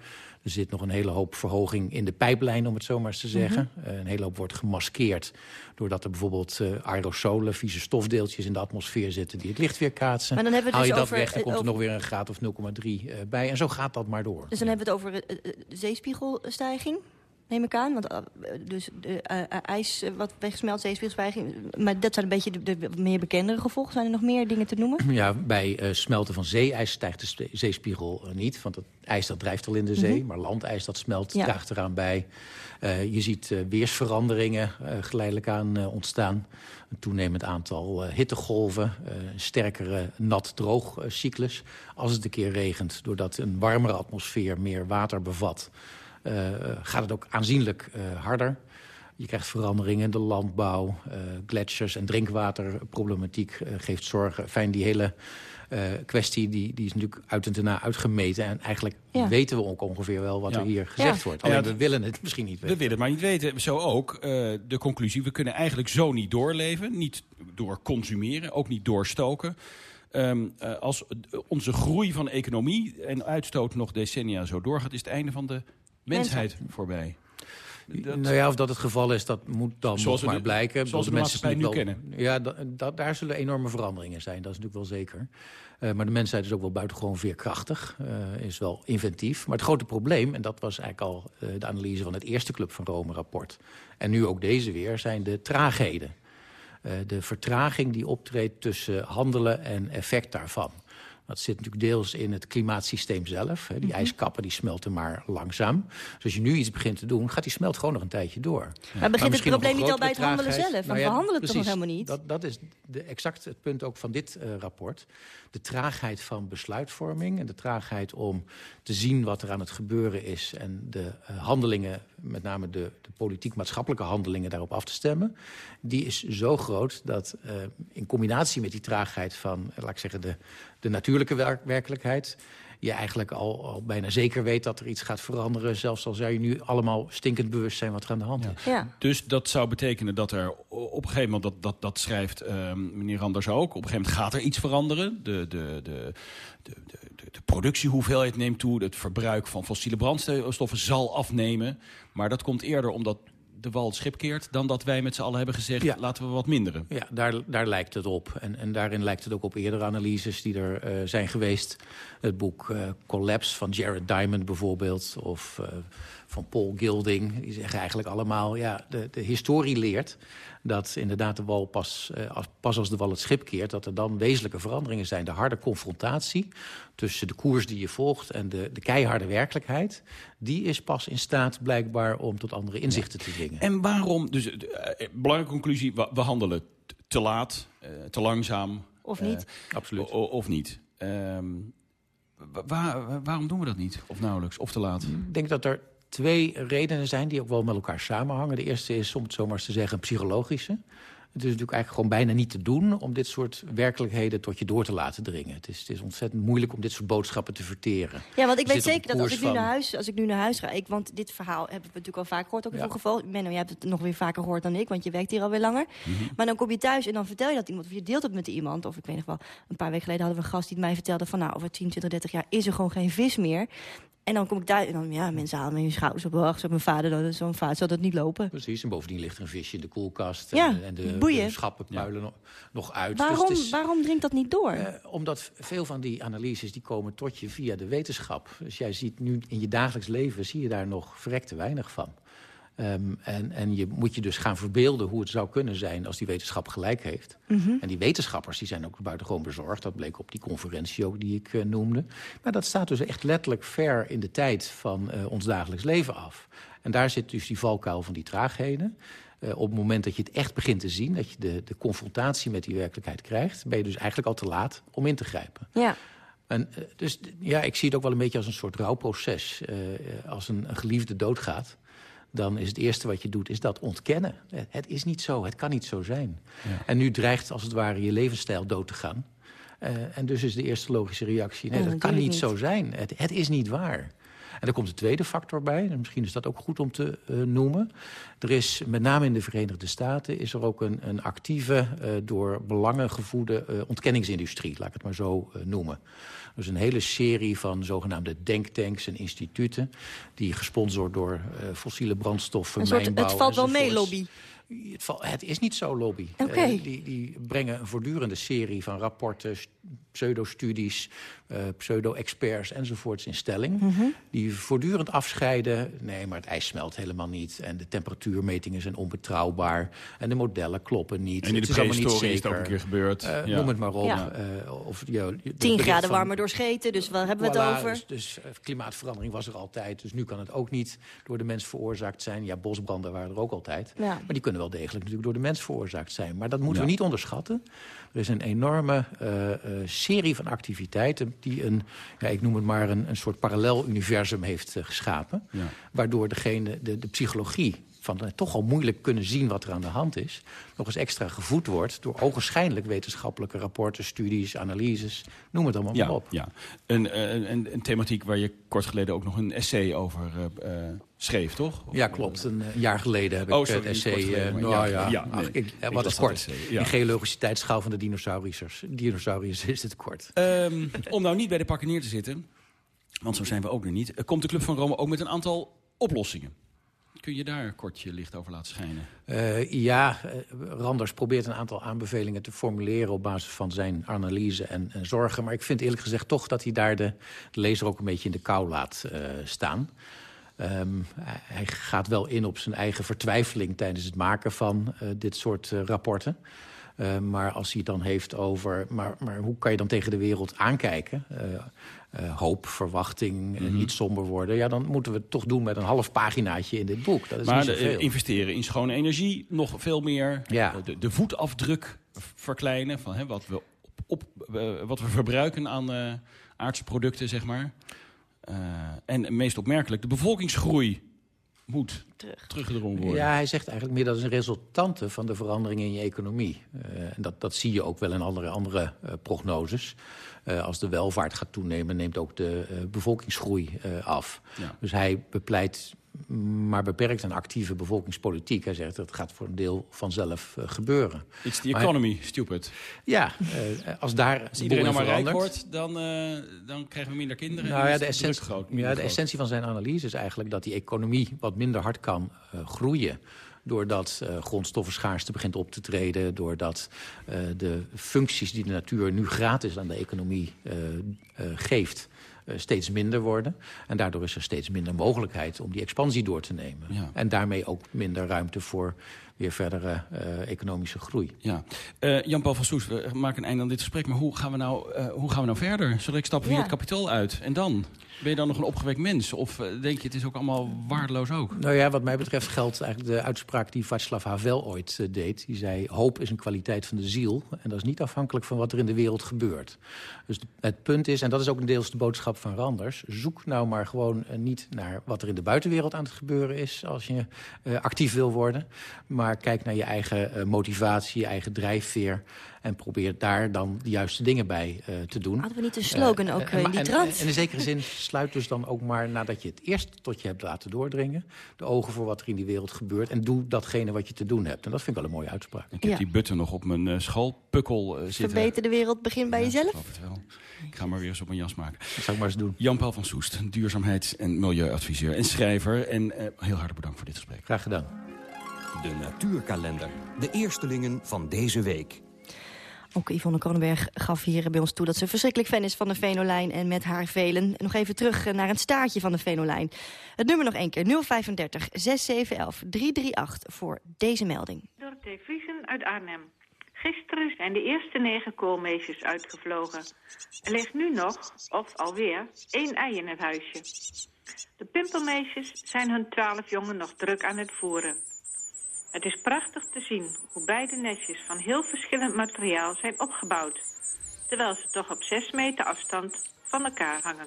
Er zit nog een hele hoop verhoging in de pijplijn, om het zo maar eens te zeggen. Mm -hmm. uh, een hele hoop wordt gemaskeerd doordat er bijvoorbeeld uh, aerosolen, vieze stofdeeltjes in de atmosfeer zitten die het licht weer kaatsen. Maar dan hebben we Haal dus je dat over, weg, dan komt er over... nog weer een graad of 0,3 uh, bij. En zo gaat dat maar door. Dus dan hebben we het over zeespiegelstijging? Neem ik aan, want uh, dus de uh, uh, ijs wat wegsmelt, zeespiegelstijging. Maar dat zijn een beetje de, de meer bekendere gevolgen. Zijn er nog meer dingen te noemen? Ja, bij smelten van zeeijs stijgt de zeespiegel niet. Want het ijs dat drijft al in de zee. Mm -hmm. Maar landijs dat smelt, ja. draagt eraan bij. je ziet weersveranderingen geleidelijk aan ontstaan. Een toenemend aantal hittegolven. sterkere nat-droog cyclus. Als het een keer regent, doordat een warmere atmosfeer meer water bevat... Uh, gaat het ook aanzienlijk uh, harder. Je krijgt veranderingen in de landbouw, uh, gletsjers en drinkwaterproblematiek uh, geeft zorgen. Fijn, die hele uh, kwestie die, die is natuurlijk uit en daarna uitgemeten. En eigenlijk ja. weten we ook ongeveer wel wat Ja. er hier gezegd Ja. wordt. Alleen Ja, we dat- willen het misschien niet We weten. willen het maar niet weten. Zo ook eh, de conclusie, we kunnen eigenlijk zo niet doorleven. Niet door consumeren, ook niet doorstoken. Ehm, eh, als eh, onze groei van economie en uitstoot nog decennia zo doorgaat... is het einde van de mensheid voorbij. Dat- Nou ja, of dat het geval is, dat moet dan Zoals nog maar de- blijken. Zoals de maatschappij zien nu wel- Ja, da- da- daar zullen enorme veranderingen zijn. Dat is natuurlijk wel zeker. Eh, maar de mensheid is ook wel buitengewoon veerkrachtig. eh, is wel inventief. Maar het grote probleem, en dat was eigenlijk al eh, de analyse van het eerste Club van Rome-rapport... en nu ook deze weer, zijn de traagheden. Eh, de vertraging die optreedt tussen handelen en effect daarvan. Dat zit natuurlijk deels in het klimaatsysteem zelf. Hè. Die Mhm. ijskappen die smelten maar langzaam. Dus als je nu iets begint te doen, gaat die smelt gewoon nog een tijdje door. Maar begint het probleem niet al bij het handelen zelf? Want Nou we handelen toch nog helemaal niet? Dat, dat is de, exact het punt ook van dit eh, rapport. De traagheid van besluitvorming en de traagheid om te zien wat er aan het gebeuren is... en de eh, handelingen, met name de, de politiek-maatschappelijke handelingen daarop af te stemmen... die is zo groot dat eh, in combinatie met die traagheid van, laat ik zeggen... de, de natuurlijke wer- werkelijkheid je eigenlijk al, al bijna zeker weet dat er iets gaat veranderen... zelfs al zou je nu allemaal stinkend bewust zijn wat er aan de hand is. Dus dat zou betekenen dat er op een gegeven moment, dat, dat, dat schrijft ehm, meneer Randers ook... op een gegeven moment gaat er iets veranderen. De, de, de, de, de, de- de productiehoeveelheid neemt toe. Het verbruik van fossiele brandstoffen zal afnemen. Maar dat komt eerder omdat de wal het schip keert... dan dat wij met z'n allen hebben gezegd, laten we wat minderen. Ja, daar, daar lijkt het op. En, en daarin lijkt het ook op eerdere analyses die er eh, zijn geweest. Het boek eh, Collapse van Jared Diamond bijvoorbeeld. Of eh, van Paul Gilding. Die zeggen eigenlijk allemaal... ja, de, de historie leert dat inderdaad de wal pas, eh, als, pas als de wal het schip keert... dat er dan wezenlijke veranderingen zijn. De harde confrontatie tussen de koers die je volgt... en de, de keiharde werkelijkheid... die is pas in staat blijkbaar om tot andere inzichten te dringen. En waarom, dus eh, belangrijke conclusie, we, handelen te laat, eh, te langzaam. Of niet. Absoluut. o- of niet. Ehm, wa- waar- waarom doen we dat niet? Of nauwelijks, of te laat? Ik denk dat er twee redenen zijn die ook wel met elkaar samenhangen. De eerste is, om het zo maar eens te zeggen, een psychologische. Het is natuurlijk eigenlijk gewoon bijna niet te doen om dit soort werkelijkheden tot je door te laten dringen. Het is, het is ontzettend moeilijk om dit soort boodschappen te verteren. Ja, want ik We weet zeker dat als ik, nu naar huis, als ik nu naar huis ga... Ik, want dit verhaal hebben we natuurlijk al vaak gehoord, ook in Ja. geval. Menno, jij hebt het nog weer vaker gehoord dan ik, want je werkt hier alweer langer. Maar dan kom je thuis en dan vertel je dat iemand, of je deelt het met iemand. Of ik weet nog wel, een paar weken geleden hadden we een gast die mij vertelde... van nou, over 10, 20, 30 jaar is er gewoon geen vis meer. En dan kom ik thuis en dan, ja, mensen halen me hun schouders op. Mijn vader, dat- zo'n vader zal dat niet lopen. Precies, en bovendien ligt er een visje in de koelkast. Ja, en, en de, de schappen puilen nog, nog uit. Dus Waarom, is- waarom dringt dat niet door? Eh, omdat veel van die analyses die komen tot je via de wetenschap. Dus jij ziet nu in je dagelijks leven zie je daar nog verrekte weinig van. Ehm, en, en je moet je dus gaan verbeelden hoe het zou kunnen zijn als die wetenschap gelijk heeft. Mhm. En die wetenschappers die zijn ook buitengewoon bezorgd. Dat bleek op die conferentie ook die ik eh, noemde. Maar dat staat dus echt letterlijk ver in de tijd van eh, ons dagelijks leven af. En daar zit dus die valkuil van die traagheden. Eh, op het moment dat je het echt begint te zien... dat je de, de confrontatie met die werkelijkheid krijgt... ben je dus eigenlijk al te laat om in te grijpen. Ja. En, dus ja, ik zie het ook wel een beetje als een soort rouwproces. Als een, een geliefde doodgaat, dan is het eerste wat je doet is dat ontkennen. Het is niet zo, het kan niet zo zijn. En nu dreigt als het ware je levensstijl dood te gaan. Eh, en dus is de eerste logische reactie... nee, Ja, dat kan niet niet. zo zijn. Het, het is niet waar. En er komt een tweede factor bij, en misschien is dat ook goed om te eh, noemen. Er is, met name in de Verenigde Staten, is er ook een, een actieve, eh, door belangen gevoede eh, ontkenningsindustrie, laat ik het maar zo eh, noemen. Dus een hele serie van zogenaamde denktanks en instituten, die gesponsord door eh, fossiele brandstoffen, Een soort, mijnbouw het valt wel mee, lobby. Het, val- het is niet zo lobby. Eh, die, die brengen een voortdurende serie van rapporten, st- pseudo-studies, pseudo-experts enzovoorts in stelling. Mhm. Die voortdurend afscheiden. Nee, maar het ijs smelt helemaal niet. En de temperatuurmetingen zijn onbetrouwbaar. En de modellen kloppen niet. En in de het is allemaal niet prehistorie is het ook een keer gebeurd. Eh, Ja. Noem het maar op. Ja. Eh, of, ja, de 10 bericht graden van- warmer door scheten, dus waar hebben we Voilà, het over? Dus, dus eh, klimaatverandering was er altijd. Dus nu kan het ook niet door de mens veroorzaakt zijn. Ja, bosbranden waren er ook altijd. Ja. Maar die kunnen wel degelijk natuurlijk door de mens veroorzaakt zijn. Maar dat moeten Ja. we niet onderschatten. Er is een enorme eh, eh, serie van activiteiten... die een, ja, ik noem het maar, een, een soort parallel universum heeft eh, geschapen. Ja. Waardoor degene, de, de psychologie van uh, toch al moeilijk kunnen zien wat er aan de hand is... nog eens extra gevoed wordt door ogenschijnlijk wetenschappelijke rapporten... studies, analyses, noem het allemaal ja, maar op. Ja, een, een, een, een, thematiek waar je kort geleden ook nog een essay over uh, schreef, toch? Of, ja, klopt. Een, een, jaar geleden heb oh, ik sorry, het essay... Geleden, nou ja, ja, ja, ach, nee, ik, ik wat is kort? Essay, ja. In geologiciteitsschaal van de dinosauriërs. Dinosauriërs is het kort. Um, om nou niet bij de pakken neer te zitten... want zo zijn we ook er niet... komt de Club van Rome ook met een aantal oplossingen. Kun je daar kort je licht over laten schijnen? Uh, ja, uh, Randers probeert een aantal aanbevelingen te formuleren... op basis van zijn analyse en, en, zorgen. Maar ik vind eerlijk gezegd toch dat hij daar de, lezer ook een beetje in de kou laat uh, staan. Um, hij gaat wel in op zijn eigen vertwijfeling tijdens het maken van dit soort rapporten. Maar als hij het dan heeft over... Maar, maar hoe kan je dan tegen de wereld aankijken? Uh, hoop, verwachting, mm -hmm. niet somber worden. Ja, dan moeten we het toch doen met een half paginaatje in dit boek. Dat is maar niet zoveel. investeren in schone energie, nog veel meer. Ja. De, de voetafdruk verkleinen van hè, wat, we op, op wat we verbruiken aan aardse producten, zeg maar. en meest opmerkelijk, de bevolkingsgroei moet Terug. teruggedrongen worden. Ja, hij zegt eigenlijk meer dat is een resultante van de verandering in je economie. Uh, en dat, dat zie je ook wel in andere, andere uh, prognoses. Uh, als de welvaart gaat toenemen, neemt ook de bevolkingsgroei af. Ja. Dus hij bepleit maar beperkt een actieve bevolkingspolitiek. Hij zegt dat gaat voor een deel vanzelf gebeuren. It's the economy, maar, stupid. Ja, als daar als iedereen nou maar rijk wordt, dan, dan krijgen we minder kinderen. Nou, en ja, de, essentie, groot, ja, de groot. essentie van zijn analyse is eigenlijk dat die economie wat minder hard kan uh, groeien doordat uh, grondstoffenschaarste begint op te treden... doordat uh, de functies die de natuur nu gratis aan de economie uh, geeft... steeds minder worden. En daardoor is er steeds minder mogelijkheid om die expansie door te nemen. Ja. En daarmee ook minder ruimte voor weer verdere economische groei. Ja. Jan-Paul van Soes, we maken een einde aan dit gesprek... maar hoe gaan we nou, hoe gaan we nou verder? Zal ik stappen Ja. via het kapitaal uit? En dan? Ben je dan nog een opgewekt mens? Of denk je, het is ook allemaal waardeloos ook? Nou ja, wat mij betreft geldt eigenlijk de uitspraak die Václav Havel ooit uh, deed. Die zei, hoop is een kwaliteit van de ziel. En dat is niet afhankelijk van wat er in de wereld gebeurt. Dus het punt is, en dat is ook een deels de boodschap van Randers... zoek nou maar gewoon uh, niet naar wat er in de buitenwereld aan het gebeuren is... als je uh, actief wil worden. Maar kijk naar je eigen motivatie, je eigen drijfveer... En probeer daar dan de juiste dingen bij uh, te doen. Hadden we niet een slogan uh, ook uh, in die en, trant? En in zekere zin sluit dus dan ook maar nadat je het eerst tot je hebt laten doordringen... de ogen voor wat er in die wereld gebeurt. En doe datgene wat je te doen hebt. En dat vind ik wel een mooie uitspraak. Ik heb Ja. die button nog op mijn uh, schoolpukkel uh, zitten. Verbeter de wereld, begin bij Ja, jezelf. Ik geloof het wel. Ik ga maar weer eens op mijn jas maken. Dat zou ik maar eens doen. Jan-Paul van Soest, duurzaamheids- en milieuadviseur en schrijver. En uh, heel hartelijk bedankt voor dit gesprek. Graag gedaan. De natuurkalender. De eerstelingen van deze week. Ook Yvonne Kronenberg gaf hier bij ons toe dat ze verschrikkelijk fan is van de Venolijn en met haar velen. Nog even terug naar een staartje van de Venolijn. Het nummer nog één keer 035 6711 338 voor deze melding. Dorothee Vriesen uit Arnhem. Gisteren zijn de eerste negen koolmeisjes uitgevlogen. Er ligt nu nog, of alweer, één ei in het huisje. De pimpelmeisjes zijn hun twaalf jongen nog druk aan het voeren. Het is prachtig te zien hoe beide nestjes van heel verschillend materiaal zijn opgebouwd. Terwijl ze toch op zes meter afstand van elkaar hangen.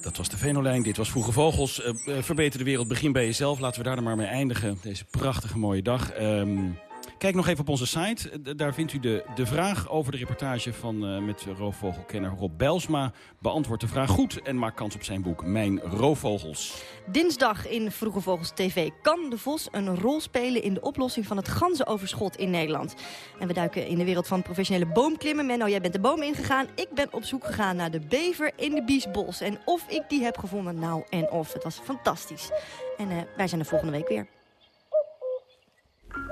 Dat was de Venolijn, dit was Vroege Vogels. Uh, uh, verbeter de wereld, begin bij jezelf. Laten we daar dan maar mee eindigen, deze prachtige mooie dag. Um, kijk nog even op onze site. Daar vindt u de, de vraag over de reportage van, uh, met roofvogelkenner Rob Belsma. Beantwoord de vraag goed en maak kans op zijn boek Mijn Roofvogels. Dinsdag in Vroege Vogels TV kan de vos een rol spelen in de oplossing van het ganzenoverschot in Nederland. En we duiken in de wereld van professionele boomklimmen. Menno, jij bent de boom ingegaan. Ik ben op zoek gegaan naar de bever in de Biesbos. En of ik die heb gevonden, nou en of. Het was fantastisch. En uh, wij zijn er volgende week weer.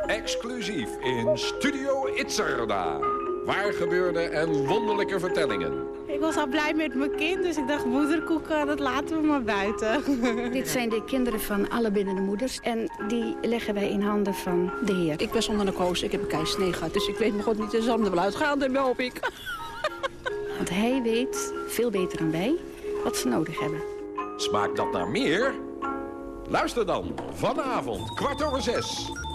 Exclusief in Studio Itzerda. Waar gebeurde en wonderlijke vertellingen. Ik was al blij met mijn kind, dus ik dacht moederkoeken, dat laten we maar buiten. Dit zijn de kinderen van alle binnende moeders en die leggen wij in handen van de Heer. Ik ben zonder narcose, ik heb een keisnee gehad, dus ik weet me god niet, de zand er wel uitgaan, dat hoop ik. Want hij weet, veel beter dan wij, wat ze nodig hebben. Smaakt dat naar meer? Luister dan vanavond, kwart over zes,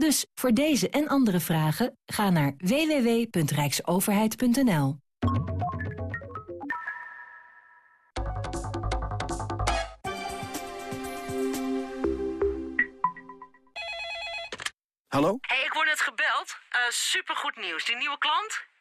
Dus voor deze en andere vragen ga naar www.rijksoverheid.nl. Hallo? hey, ik word net gebeld. Uh, supergoed nieuws. Die nieuwe klant?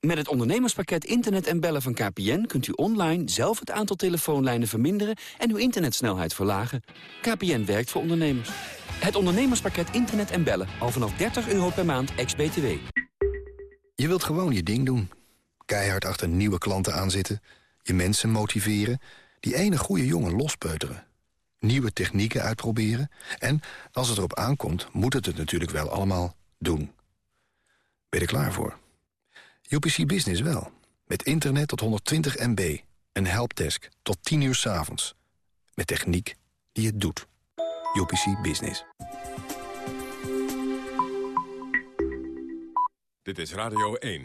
Met het ondernemerspakket Internet en Bellen van KPN... kunt u online zelf het aantal telefoonlijnen verminderen... en uw internetsnelheid verlagen. KPN werkt voor ondernemers. Het ondernemerspakket Internet en Bellen. Al vanaf 30 euro per maand, ex-BTW. Je wilt gewoon je ding doen. Keihard achter nieuwe klanten aanzitten. Je mensen motiveren. Die ene goede jongen lospeuteren. Nieuwe technieken uitproberen. En als het erop aankomt, moet het het natuurlijk wel allemaal doen. Ben je er klaar voor? UPC Business wel. Met internet tot 120 MB. Een helpdesk tot 10 uur 's avonds. Met techniek die het doet. UPC Business. Dit is Radio 1.